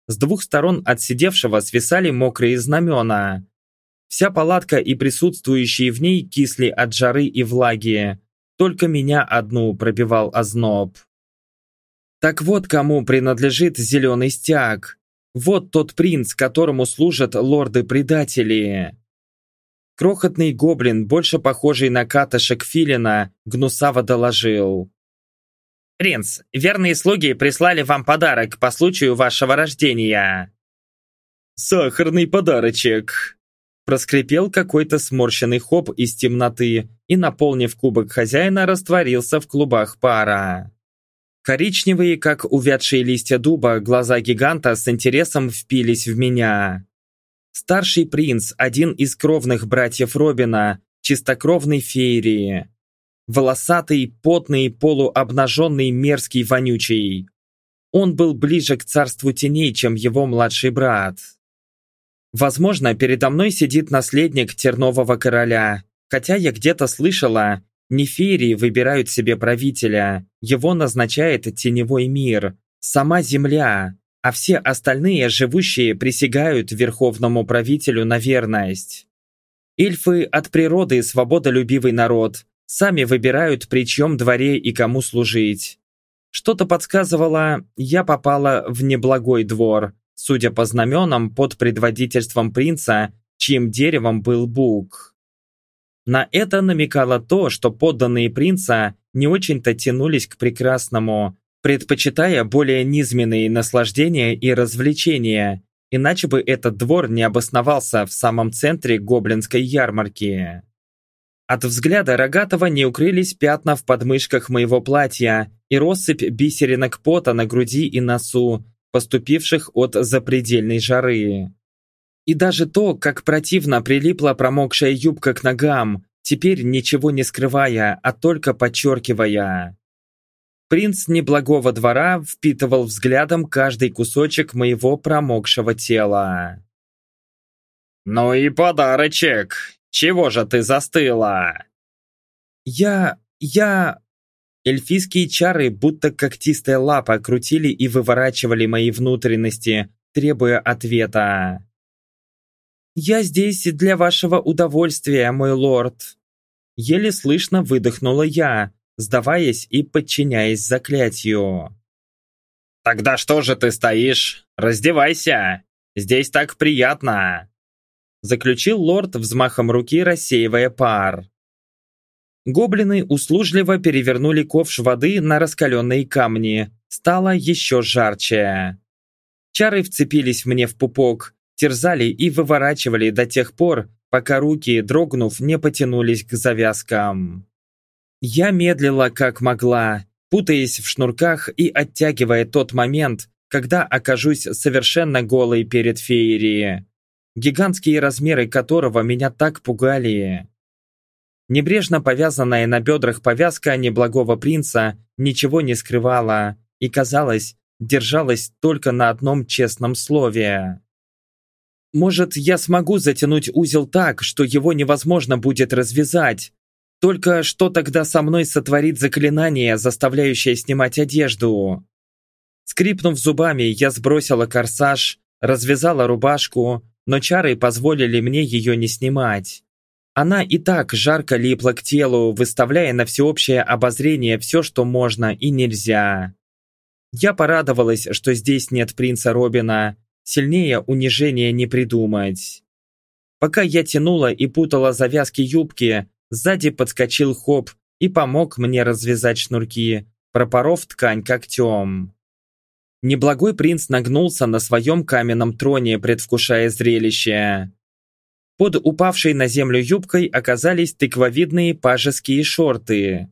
Speaker 1: С двух сторон от сидевшего свисали мокрые знамена. Вся палатка и присутствующие в ней кисли от жары и влаги. Только меня одну пробивал озноб. Так вот кому принадлежит зеленый стяг. Вот тот принц, которому служат лорды-предатели. Крохотный гоблин, больше похожий на катышек филина, гнусаво доложил. «Принц, верные слуги прислали вам подарок по случаю вашего рождения». «Сахарный подарочек», проскрипел какой-то сморщенный хоп из темноты и, наполнив кубок хозяина, растворился в клубах пара. Коричневые, как увядшие листья дуба, глаза гиганта с интересом впились в меня. Старший принц, один из кровных братьев Робина, чистокровный феерии. Волосатый, потный, полуобнаженный, мерзкий, вонючий. Он был ближе к царству теней, чем его младший брат. Возможно, передо мной сидит наследник Тернового короля, хотя я где-то слышала, Неферии выбирают себе правителя, его назначает теневой мир, сама Земля, а все остальные живущие присягают верховному правителю на верность. Эльфы от природы свободолюбивый народ, сами выбирают при чьем дворе и кому служить. Что-то подсказывало, я попала в неблагой двор, судя по знаменам под предводительством принца, чьим деревом был Бук. На это намекало то, что подданные принца не очень-то тянулись к прекрасному, предпочитая более низменные наслаждения и развлечения, иначе бы этот двор не обосновался в самом центре гоблинской ярмарки. От взгляда Рогатого не укрылись пятна в подмышках моего платья и россыпь бисеринок пота на груди и носу, поступивших от запредельной жары. И даже то, как противно прилипла промокшая юбка к ногам, теперь ничего не скрывая, а только подчеркивая. Принц неблагого двора впитывал взглядом каждый кусочек моего промокшего тела. «Ну и подарочек! Чего же ты застыла?» «Я... я...» Эльфийские чары, будто когтистая лапа, крутили и выворачивали мои внутренности, требуя ответа. «Я здесь для вашего удовольствия, мой лорд!» Еле слышно выдохнула я, сдаваясь и подчиняясь заклятию. «Тогда что же ты стоишь? Раздевайся! Здесь так приятно!» Заключил лорд взмахом руки, рассеивая пар. Гоблины услужливо перевернули ковш воды на раскаленные камни. Стало еще жарче. Чары вцепились мне в пупок, терзали и выворачивали до тех пор, пока руки, дрогнув, не потянулись к завязкам. Я медлила как могла, путаясь в шнурках и оттягивая тот момент, когда окажусь совершенно голой перед феерией, гигантские размеры которого меня так пугали. Небрежно повязанная на бедрах повязка неблагого принца ничего не скрывала и, казалось, держалась только на одном честном слове. Может, я смогу затянуть узел так, что его невозможно будет развязать. Только что тогда со мной сотворит заклинание, заставляющее снимать одежду? Скрипнув зубами, я сбросила корсаж, развязала рубашку, но чары позволили мне ее не снимать. Она и так жарко липла к телу, выставляя на всеобщее обозрение все, что можно и нельзя. Я порадовалась, что здесь нет принца Робина, Сильнее унижения не придумать. Пока я тянула и путала завязки юбки, сзади подскочил Хоп и помог мне развязать шнурки, пропоров ткань когтем. Неблагой принц нагнулся на своем каменном троне, предвкушая зрелище. Под упавшей на землю юбкой оказались тыквовидные пажеские шорты.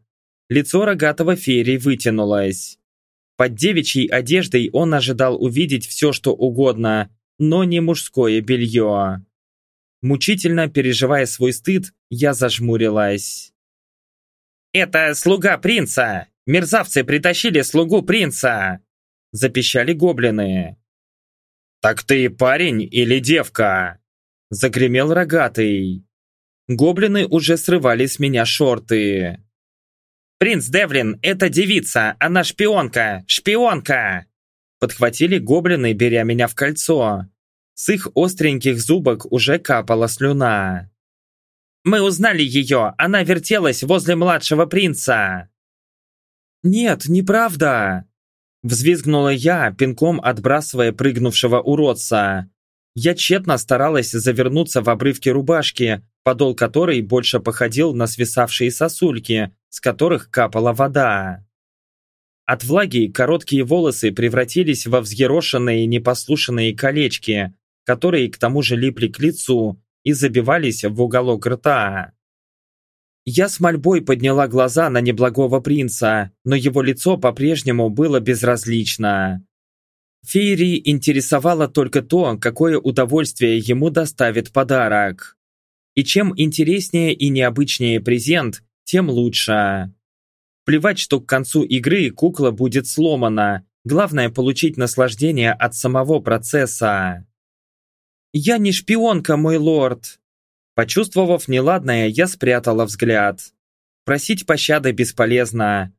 Speaker 1: Лицо рогатого фери вытянулось. Под девичьей одеждой он ожидал увидеть все, что угодно, но не мужское белье. Мучительно переживая свой стыд, я зажмурилась. «Это слуга принца! Мерзавцы притащили слугу принца!» Запищали гоблины. «Так ты парень или девка?» Загремел рогатый. гоблины уже срывали с меня шорты. «Принц Девлин, это девица, она шпионка! Шпионка!» Подхватили гоблины, беря меня в кольцо. С их остреньких зубок уже капала слюна. «Мы узнали ее, она вертелась возле младшего принца!» «Нет, неправда!» Взвизгнула я, пинком отбрасывая прыгнувшего уродца. Я тщетно старалась завернуться в обрывки рубашки, подол которой больше походил на свисавшие сосульки, с которых капала вода. От влаги короткие волосы превратились во взъерошенные непослушанные колечки, которые к тому же липли к лицу и забивались в уголок рта. Я с мольбой подняла глаза на неблагого принца, но его лицо по-прежнему было безразлично. Фейри интересовало только то, какое удовольствие ему доставит подарок. И чем интереснее и необычнее презент, тем лучше. Плевать, что к концу игры кукла будет сломана, главное получить наслаждение от самого процесса. «Я не шпионка, мой лорд!» Почувствовав неладное, я спрятала взгляд. Просить пощады бесполезно.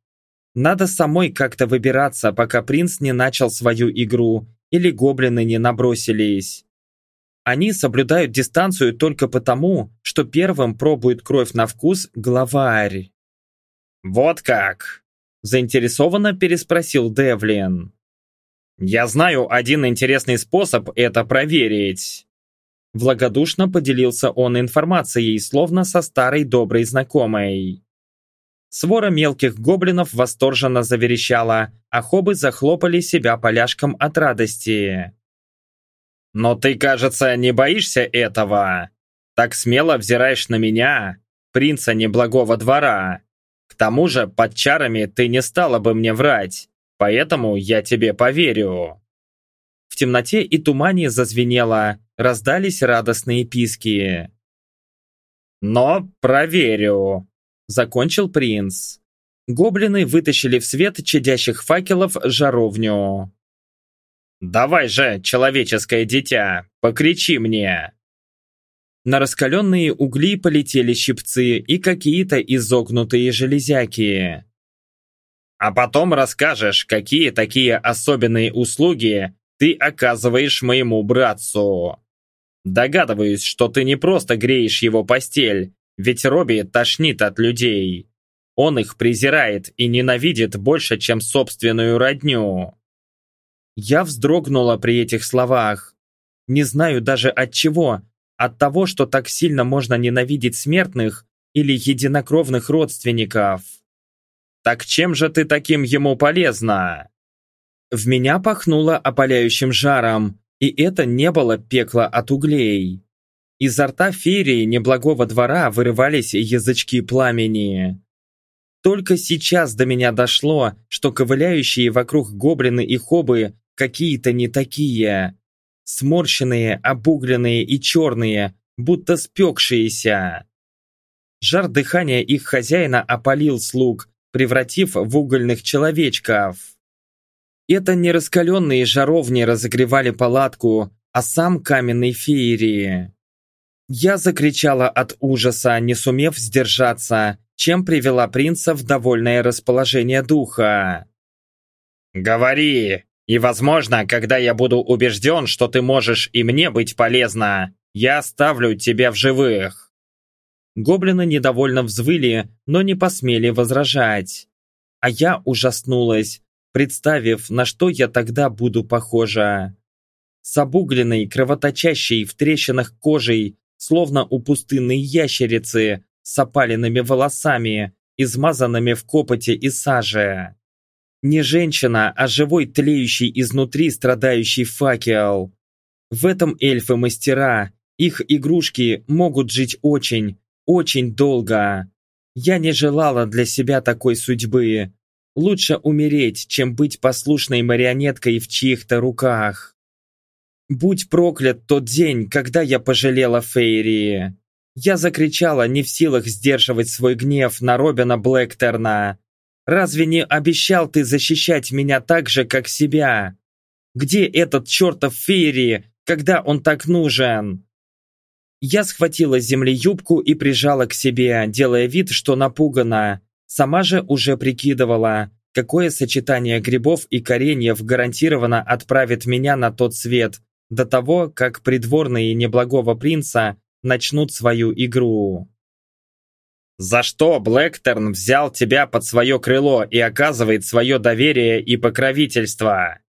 Speaker 1: Надо самой как-то выбираться, пока принц не начал свою игру или гоблины не набросились. Они соблюдают дистанцию только потому, что первым пробует кровь на вкус главарь. «Вот как?» – заинтересованно переспросил Девлин. «Я знаю один интересный способ это проверить». Благодушно поделился он информацией, словно со старой доброй знакомой. Свора мелких гоблинов восторженно заверещала, а хобы захлопали себя поляшком от радости. «Но ты, кажется, не боишься этого? Так смело взираешь на меня, принца неблагого двора. К тому же, под чарами ты не стала бы мне врать, поэтому я тебе поверю». В темноте и тумане зазвенело, раздались радостные писки. «Но проверю», Закончил принц. Гоблины вытащили в свет чадящих факелов жаровню. «Давай же, человеческое дитя, покричи мне!» На раскаленные угли полетели щипцы и какие-то изогнутые железяки. «А потом расскажешь, какие такие особенные услуги ты оказываешь моему братцу. Догадываюсь, что ты не просто греешь его постель, ведь Робби тошнит от людей. Он их презирает и ненавидит больше, чем собственную родню. Я вздрогнула при этих словах. Не знаю даже от чего. От того, что так сильно можно ненавидеть смертных или единокровных родственников. Так чем же ты таким ему полезна? В меня пахнуло опаляющим жаром, и это не было пекло от углей. Изо рта феерии неблагого двора вырывались язычки пламени. Только сейчас до меня дошло, что ковыляющие вокруг гоблины и хобы какие-то не такие. Сморщенные, обугленные и черные, будто спекшиеся. Жар дыхания их хозяина опалил слуг, превратив в угольных человечков. Это не раскаленные жаровни разогревали палатку, а сам каменный феерии. Я закричала от ужаса, не сумев сдержаться, чем привела принца в довольное расположение духа. «Говори, и, возможно, когда я буду убежден, что ты можешь и мне быть полезна, я оставлю тебя в живых». Гоблины недовольно взвыли, но не посмели возражать. А я ужаснулась, представив, на что я тогда буду похожа. С обугленной, кровоточащей в трещинах кожей, словно у пустынной ящерицы с опаленными волосами, измазанными в копоте и саже. Не женщина, а живой тлеющий изнутри страдающий факел. В этом эльфы-мастера, их игрушки могут жить очень, очень долго. Я не желала для себя такой судьбы. Лучше умереть, чем быть послушной марионеткой в чьих-то руках. Будь проклят тот день, когда я пожалела Фейри. Я закричала, не в силах сдерживать свой гнев на Робина Блэктерна. Разве не обещал ты защищать меня так же, как себя? Где этот чертов Фейри, когда он так нужен? Я схватила с земли юбку и прижала к себе, делая вид, что напугана. Сама же уже прикидывала, какое сочетание грибов и кореньев гарантированно отправит меня на тот свет, до того, как придворные неблагого принца начнут свою игру. «За что Блэкторн взял тебя под свое крыло и оказывает свое доверие и покровительство?»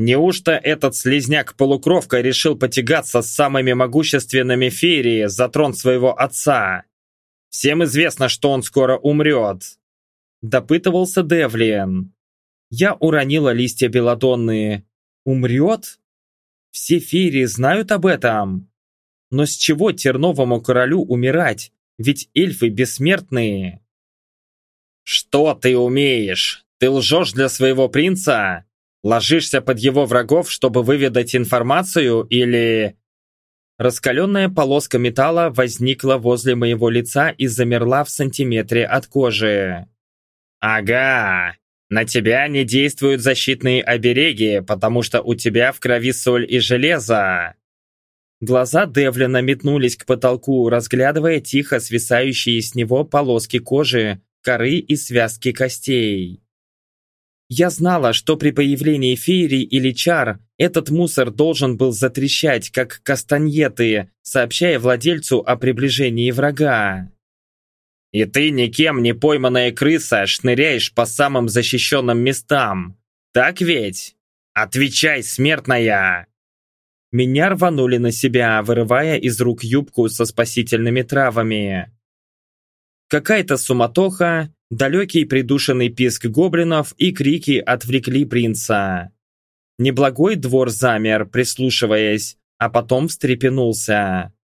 Speaker 1: Неужто этот слезняк-полукровка решил потягаться с самыми могущественными феерии за трон своего отца? Всем известно, что он скоро умрет. Допытывался Девлин. Я уронила листья белодонные. Умрет? Все феерии знают об этом. Но с чего терновому королю умирать? Ведь эльфы бессмертные. Что ты умеешь? Ты лжешь для своего принца? Ложишься под его врагов, чтобы выведать информацию, или...» Раскаленная полоска металла возникла возле моего лица и замерла в сантиметре от кожи. «Ага, на тебя не действуют защитные обереги, потому что у тебя в крови соль и железо!» Глаза Девлина метнулись к потолку, разглядывая тихо свисающие с него полоски кожи, коры и связки костей. Я знала, что при появлении феерий или чар этот мусор должен был затрещать, как кастаньеты, сообщая владельцу о приближении врага. И ты, никем не пойманная крыса, шныряешь по самым защищенным местам. Так ведь? Отвечай, смертная! Меня рванули на себя, вырывая из рук юбку со спасительными травами. Какая-то суматоха, Далекий придушенный писк гоблинов и крики отвлекли принца. Неблагой двор замер, прислушиваясь, а потом встрепенулся.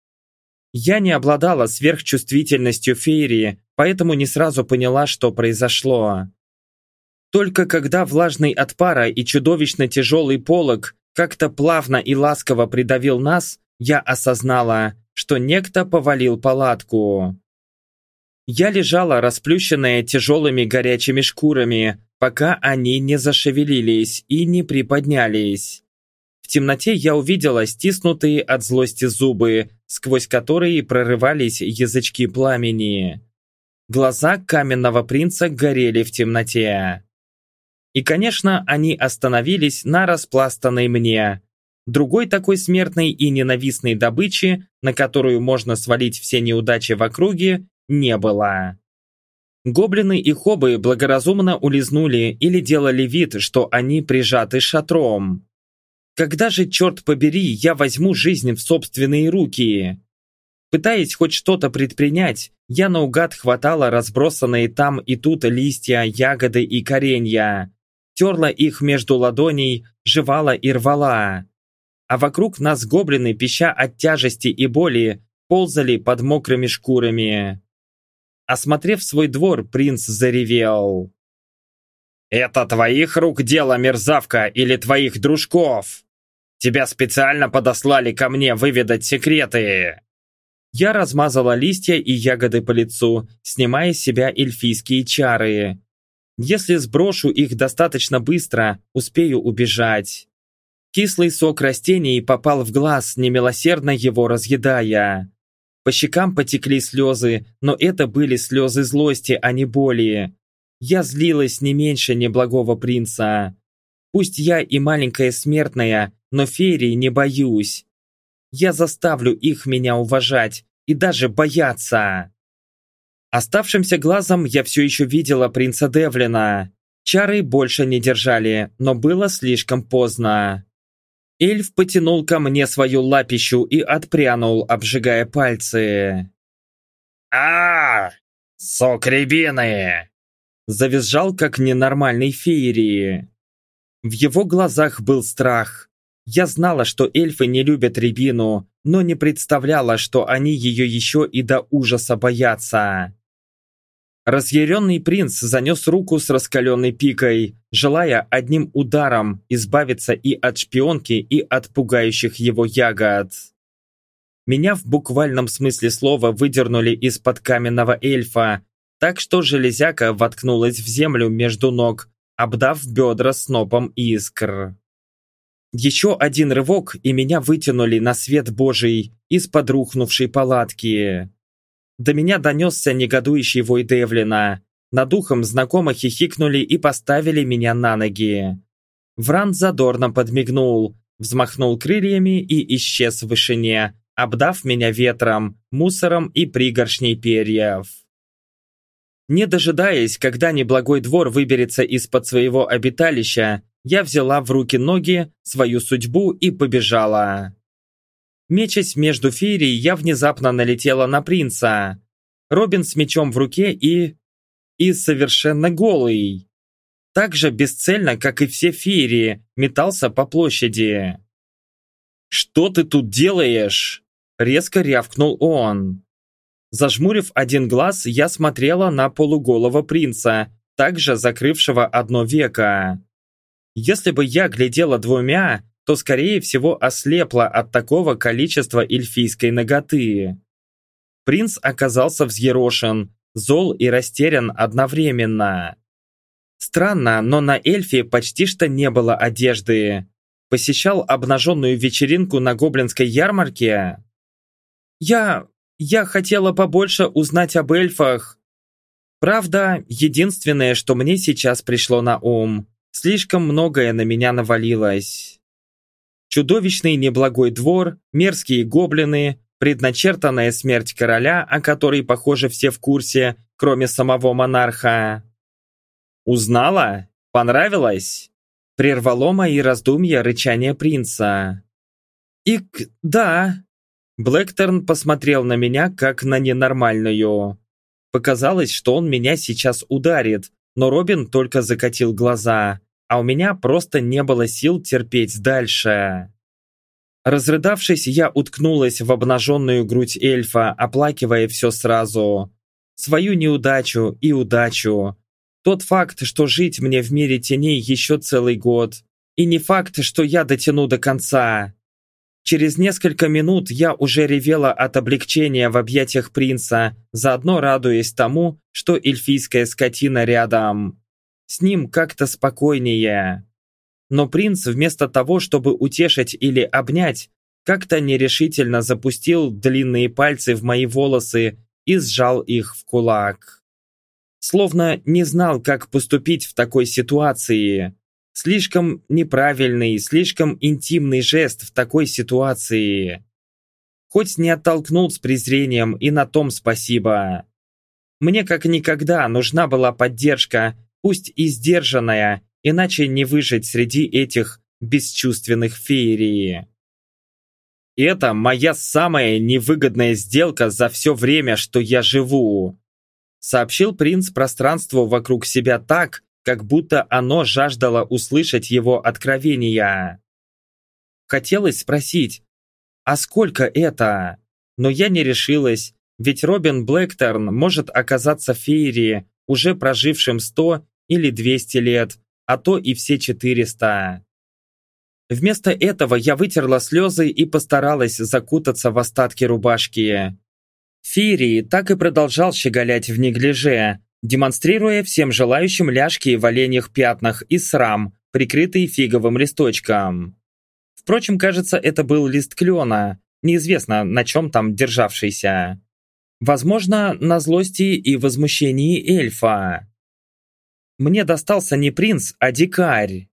Speaker 1: Я не обладала сверхчувствительностью феерии, поэтому не сразу поняла, что произошло. Только когда влажный от пара и чудовищно тяжелый полог как-то плавно и ласково придавил нас, я осознала, что некто повалил палатку. Я лежала, расплющенная тяжелыми горячими шкурами, пока они не зашевелились и не приподнялись. В темноте я увидела стиснутые от злости зубы, сквозь которые прорывались язычки пламени. Глаза каменного принца горели в темноте. И, конечно, они остановились на распластанной мне. Другой такой смертной и ненавистной добычи, на которую можно свалить все неудачи в округе, не было. Гоблины и хобы благоразумно улизнули или делали вид, что они прижаты шатром. Когда же, черт побери, я возьму жизнь в собственные руки? Пытаясь хоть что-то предпринять, я наугад хватала разбросанные там и тут листья, ягоды и коренья, терла их между ладоней, жевала и рвала. А вокруг нас гоблины, пища от тяжести и боли, ползали под мокрыми шкурами. Осмотрев свой двор, принц заревел. «Это твоих рук дело, мерзавка, или твоих дружков? Тебя специально подослали ко мне выведать секреты!» Я размазала листья и ягоды по лицу, снимая с себя эльфийские чары. Если сброшу их достаточно быстро, успею убежать. Кислый сок растений попал в глаз, немилосердно его разъедая. По щекам потекли слезы, но это были слезы злости, а не боли. Я злилась не меньше неблагого принца. Пусть я и маленькая смертная, но феерии не боюсь. Я заставлю их меня уважать и даже бояться. Оставшимся глазом я все еще видела принца Девлина. Чары больше не держали, но было слишком поздно. Эльф потянул ко мне свою лапищу и отпрянул, обжигая пальцы. а, Сок рябины!» Завизжал, как ненормальный феерии. В его глазах был страх. Я знала, что эльфы не любят рябину, но не представляла, что они ее еще и до ужаса боятся. Разъяренный принц занес руку с раскаленной пикой, желая одним ударом избавиться и от шпионки, и от пугающих его ягод. Меня в буквальном смысле слова выдернули из-под каменного эльфа, так что железяка воткнулась в землю между ног, обдав бедра снопом искр. Еще один рывок, и меня вытянули на свет божий, из-под рухнувшей палатки. До меня донесся негодующий вой Девлина. Над ухом знакомо хихикнули и поставили меня на ноги. Вран задорно подмигнул, взмахнул крыльями и исчез в вышине, обдав меня ветром, мусором и пригоршней перьев. Не дожидаясь, когда неблагой двор выберется из-под своего обиталища, я взяла в руки ноги, свою судьбу и побежала. Мечась между феерий, я внезапно налетела на принца. Робин с мечом в руке и... и совершенно голый. Так же бесцельно, как и все феерии, метался по площади. «Что ты тут делаешь?» Резко рявкнул он. Зажмурив один глаз, я смотрела на полуголого принца, также закрывшего одно веко. Если бы я глядела двумя, то скорее всего ослепла от такого количества эльфийской ноготы. Принц оказался взъерошен, зол и растерян одновременно. Странно, но на эльфе почти что не было одежды. Посещал обнаженную вечеринку на гоблинской ярмарке? Я... я хотела побольше узнать об эльфах. Правда, единственное, что мне сейчас пришло на ум, слишком многое на меня навалилось. Чудовищный неблагой двор, мерзкие гоблины, предначертанная смерть короля, о которой, похоже, все в курсе, кроме самого монарха. «Узнала? Понравилось?» Прервало мои раздумья рычание принца. «Ик, да», Блэкторн посмотрел на меня, как на ненормальную. Показалось, что он меня сейчас ударит, но Робин только закатил глаза, а у меня просто не было сил терпеть дальше. Разрыдавшись, я уткнулась в обнаженную грудь эльфа, оплакивая все сразу. Свою неудачу и удачу. Тот факт, что жить мне в мире теней еще целый год. И не факт, что я дотяну до конца. Через несколько минут я уже ревела от облегчения в объятиях принца, заодно радуясь тому, что эльфийская скотина рядом. С ним как-то спокойнее. Но принц вместо того, чтобы утешить или обнять, как-то нерешительно запустил длинные пальцы в мои волосы и сжал их в кулак. Словно не знал, как поступить в такой ситуации. Слишком неправильный, слишком интимный жест в такой ситуации. Хоть не оттолкнул с презрением, и на том спасибо. Мне как никогда нужна была поддержка, пусть и сдержанная, иначе не выжить среди этих бесчувственных феерии. Это моя самая невыгодная сделка за все время, что я живу. Сообщил принц пространству вокруг себя так, как будто оно жаждало услышать его откровения. Хотелось спросить, а сколько это? Но я не решилась, ведь Робин Блэкторн может оказаться феерии, уже прожившим 100 или 200 лет, а то и все 400. Вместо этого я вытерла слезы и постаралась закутаться в остатки рубашки. Фири так и продолжал щеголять в неглиже, демонстрируя всем желающим ляжки в оленьих пятнах и срам, прикрытый фиговым листочком. Впрочем, кажется, это был лист клена, неизвестно на чем там державшийся. Возможно, на злости и возмущении эльфа. Мне достался не принц, а дикарь.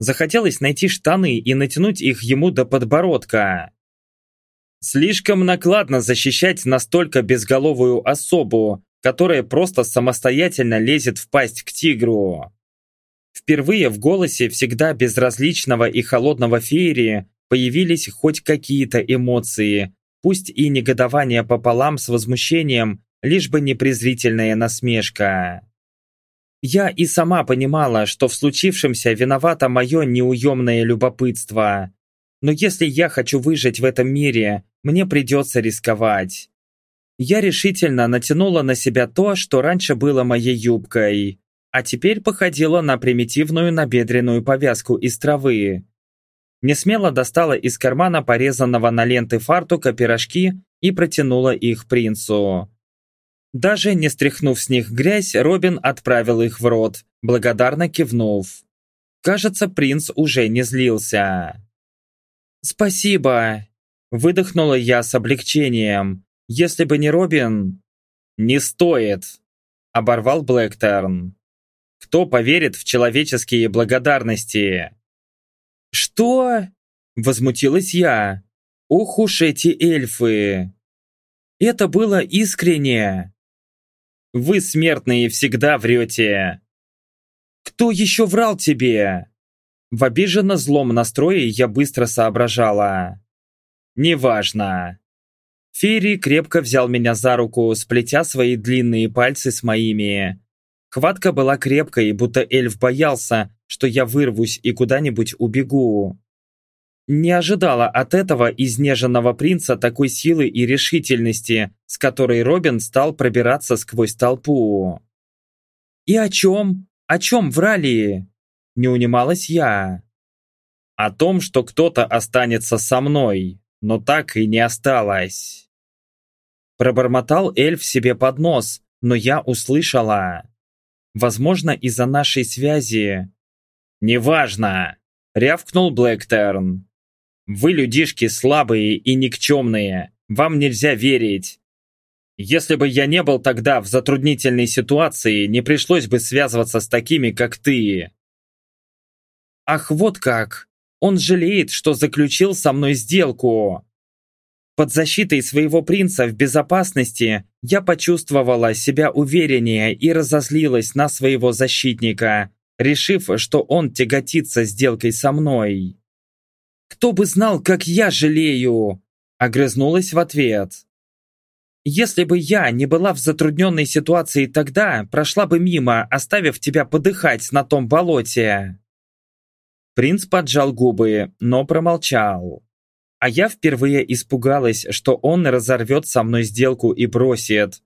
Speaker 1: Захотелось найти штаны и натянуть их ему до подбородка. Слишком накладно защищать настолько безголовую особу, которая просто самостоятельно лезет в пасть к тигру. Впервые в голосе всегда безразличного и холодного феерии появились хоть какие-то эмоции, пусть и негодование пополам с возмущением, лишь бы не презрительная насмешка. Я и сама понимала, что в случившемся виновато мое неуемное любопытство. Но если я хочу выжить в этом мире, мне придется рисковать я решительно натянула на себя то, что раньше было моей юбкой, а теперь походило на примитивную набедренную повязку из травы. Не смело достала из кармана порезанного на ленты фартука пирожки и протянула их принцу. Даже не стряхнув с них грязь, Робин отправил их в рот, благодарно кивнув. Кажется, принц уже не злился. «Спасибо!» Выдохнула я с облегчением. Если бы не Робин... Не стоит, оборвал Блэктерн. Кто поверит в человеческие благодарности? Что? Возмутилась я. Ох уж эти эльфы! Это было искренне. Вы, смертные, всегда врете. Кто еще врал тебе? В обиженно злом настрое я быстро соображала. Неважно. Ферри крепко взял меня за руку, сплетя свои длинные пальцы с моими. Хватка была крепкой, будто эльф боялся, что я вырвусь и куда-нибудь убегу. Не ожидала от этого изнеженного принца такой силы и решительности, с которой Робин стал пробираться сквозь толпу. «И о чем? О чем врали?» Не унималась я. «О том, что кто-то останется со мной, но так и не осталось». Пробормотал эльф себе под нос, но я услышала. Возможно, из-за нашей связи. «Неважно!» — рявкнул Блэктерн. Вы, людишки, слабые и никчемные. Вам нельзя верить. Если бы я не был тогда в затруднительной ситуации, не пришлось бы связываться с такими, как ты. Ах, вот как. Он жалеет, что заключил со мной сделку. Под защитой своего принца в безопасности я почувствовала себя увереннее и разозлилась на своего защитника, решив, что он тяготится сделкой со мной. «Кто бы знал, как я жалею!» Огрызнулась в ответ. «Если бы я не была в затрудненной ситуации тогда, прошла бы мимо, оставив тебя подыхать на том болоте!» Принц поджал губы, но промолчал. А я впервые испугалась, что он разорвет со мной сделку и бросит.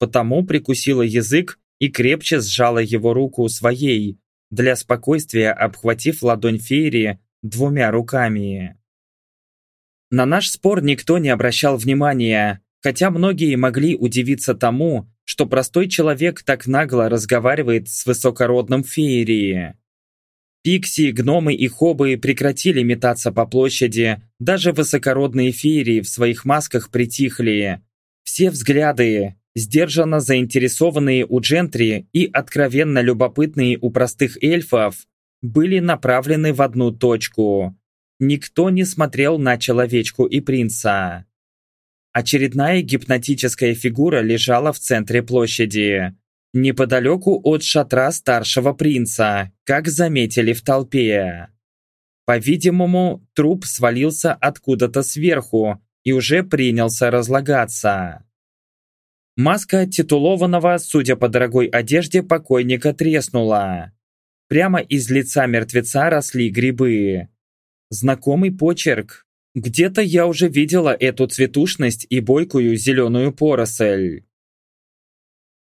Speaker 1: Потому прикусила язык и крепче сжала его руку своей, для спокойствия обхватив ладонь Фейри двумя руками. На наш спор никто не обращал внимания, хотя многие могли удивиться тому, что простой человек так нагло разговаривает с высокородным феерией. Пикси, гномы и хобы прекратили метаться по площади, даже высокородные феерии в своих масках притихли. Все взгляды, сдержанно заинтересованные у джентри и откровенно любопытные у простых эльфов, были направлены в одну точку. Никто не смотрел на человечку и принца. Очередная гипнотическая фигура лежала в центре площади, неподалеку от шатра старшего принца, как заметили в толпе. По-видимому, труп свалился откуда-то сверху и уже принялся разлагаться. Маска титулованного, судя по дорогой одежде, покойника треснула. Прямо из лица мертвеца росли грибы. Знакомый почерк. Где-то я уже видела эту цветушность и бойкую зеленую поросль.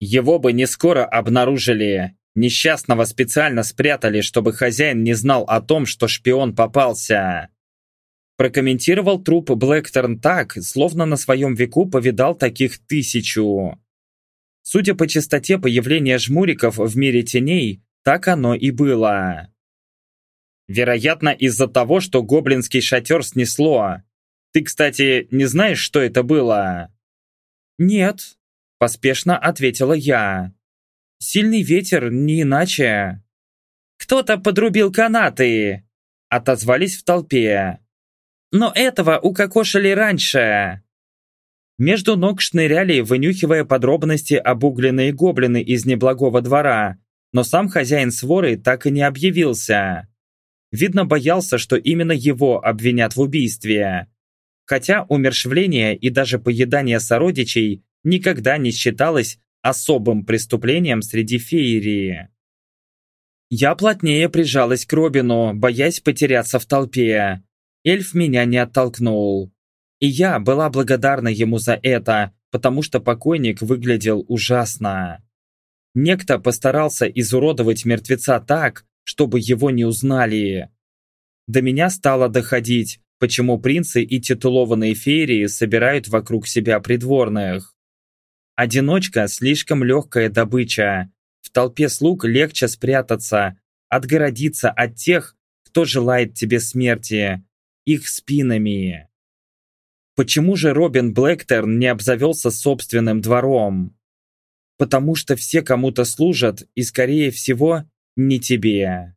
Speaker 1: Его бы не скоро обнаружили. Несчастного специально спрятали, чтобы хозяин не знал о том, что шпион попался. Прокомментировал труп Блэкторн так, словно на своем веку повидал таких тысячу. Судя по частоте появления жмуриков в мире теней, так оно и было. Вероятно, из-за того, что гоблинский шатер снесло. Ты, кстати, не знаешь, что это было? Нет, поспешно ответила я. Сильный ветер, не иначе. Кто-то подрубил канаты, отозвались в толпе. Но этого укокошили раньше. Между ног шныряли, вынюхивая подробности обугленные гоблины из неблагого двора, но сам хозяин своры так и не объявился. Видно, боялся, что именно его обвинят в убийстве. Хотя умершвление и даже поедание сородичей никогда не считалось особым преступлением среди феерии. Я плотнее прижалась к Робину, боясь потеряться в толпе. Эльф меня не оттолкнул. И я была благодарна ему за это, потому что покойник выглядел ужасно. Некто постарался изуродовать мертвеца так, чтобы его не узнали. До меня стало доходить, почему принцы и титулованные феерии собирают вокруг себя придворных. Одиночка – слишком легкая добыча. В толпе слуг легче спрятаться, отгородиться от тех, кто желает тебе смерти, их спинами. Почему же Робин Блэктерн не обзавелся собственным двором? Потому что все кому-то служат и, скорее всего, не тебе.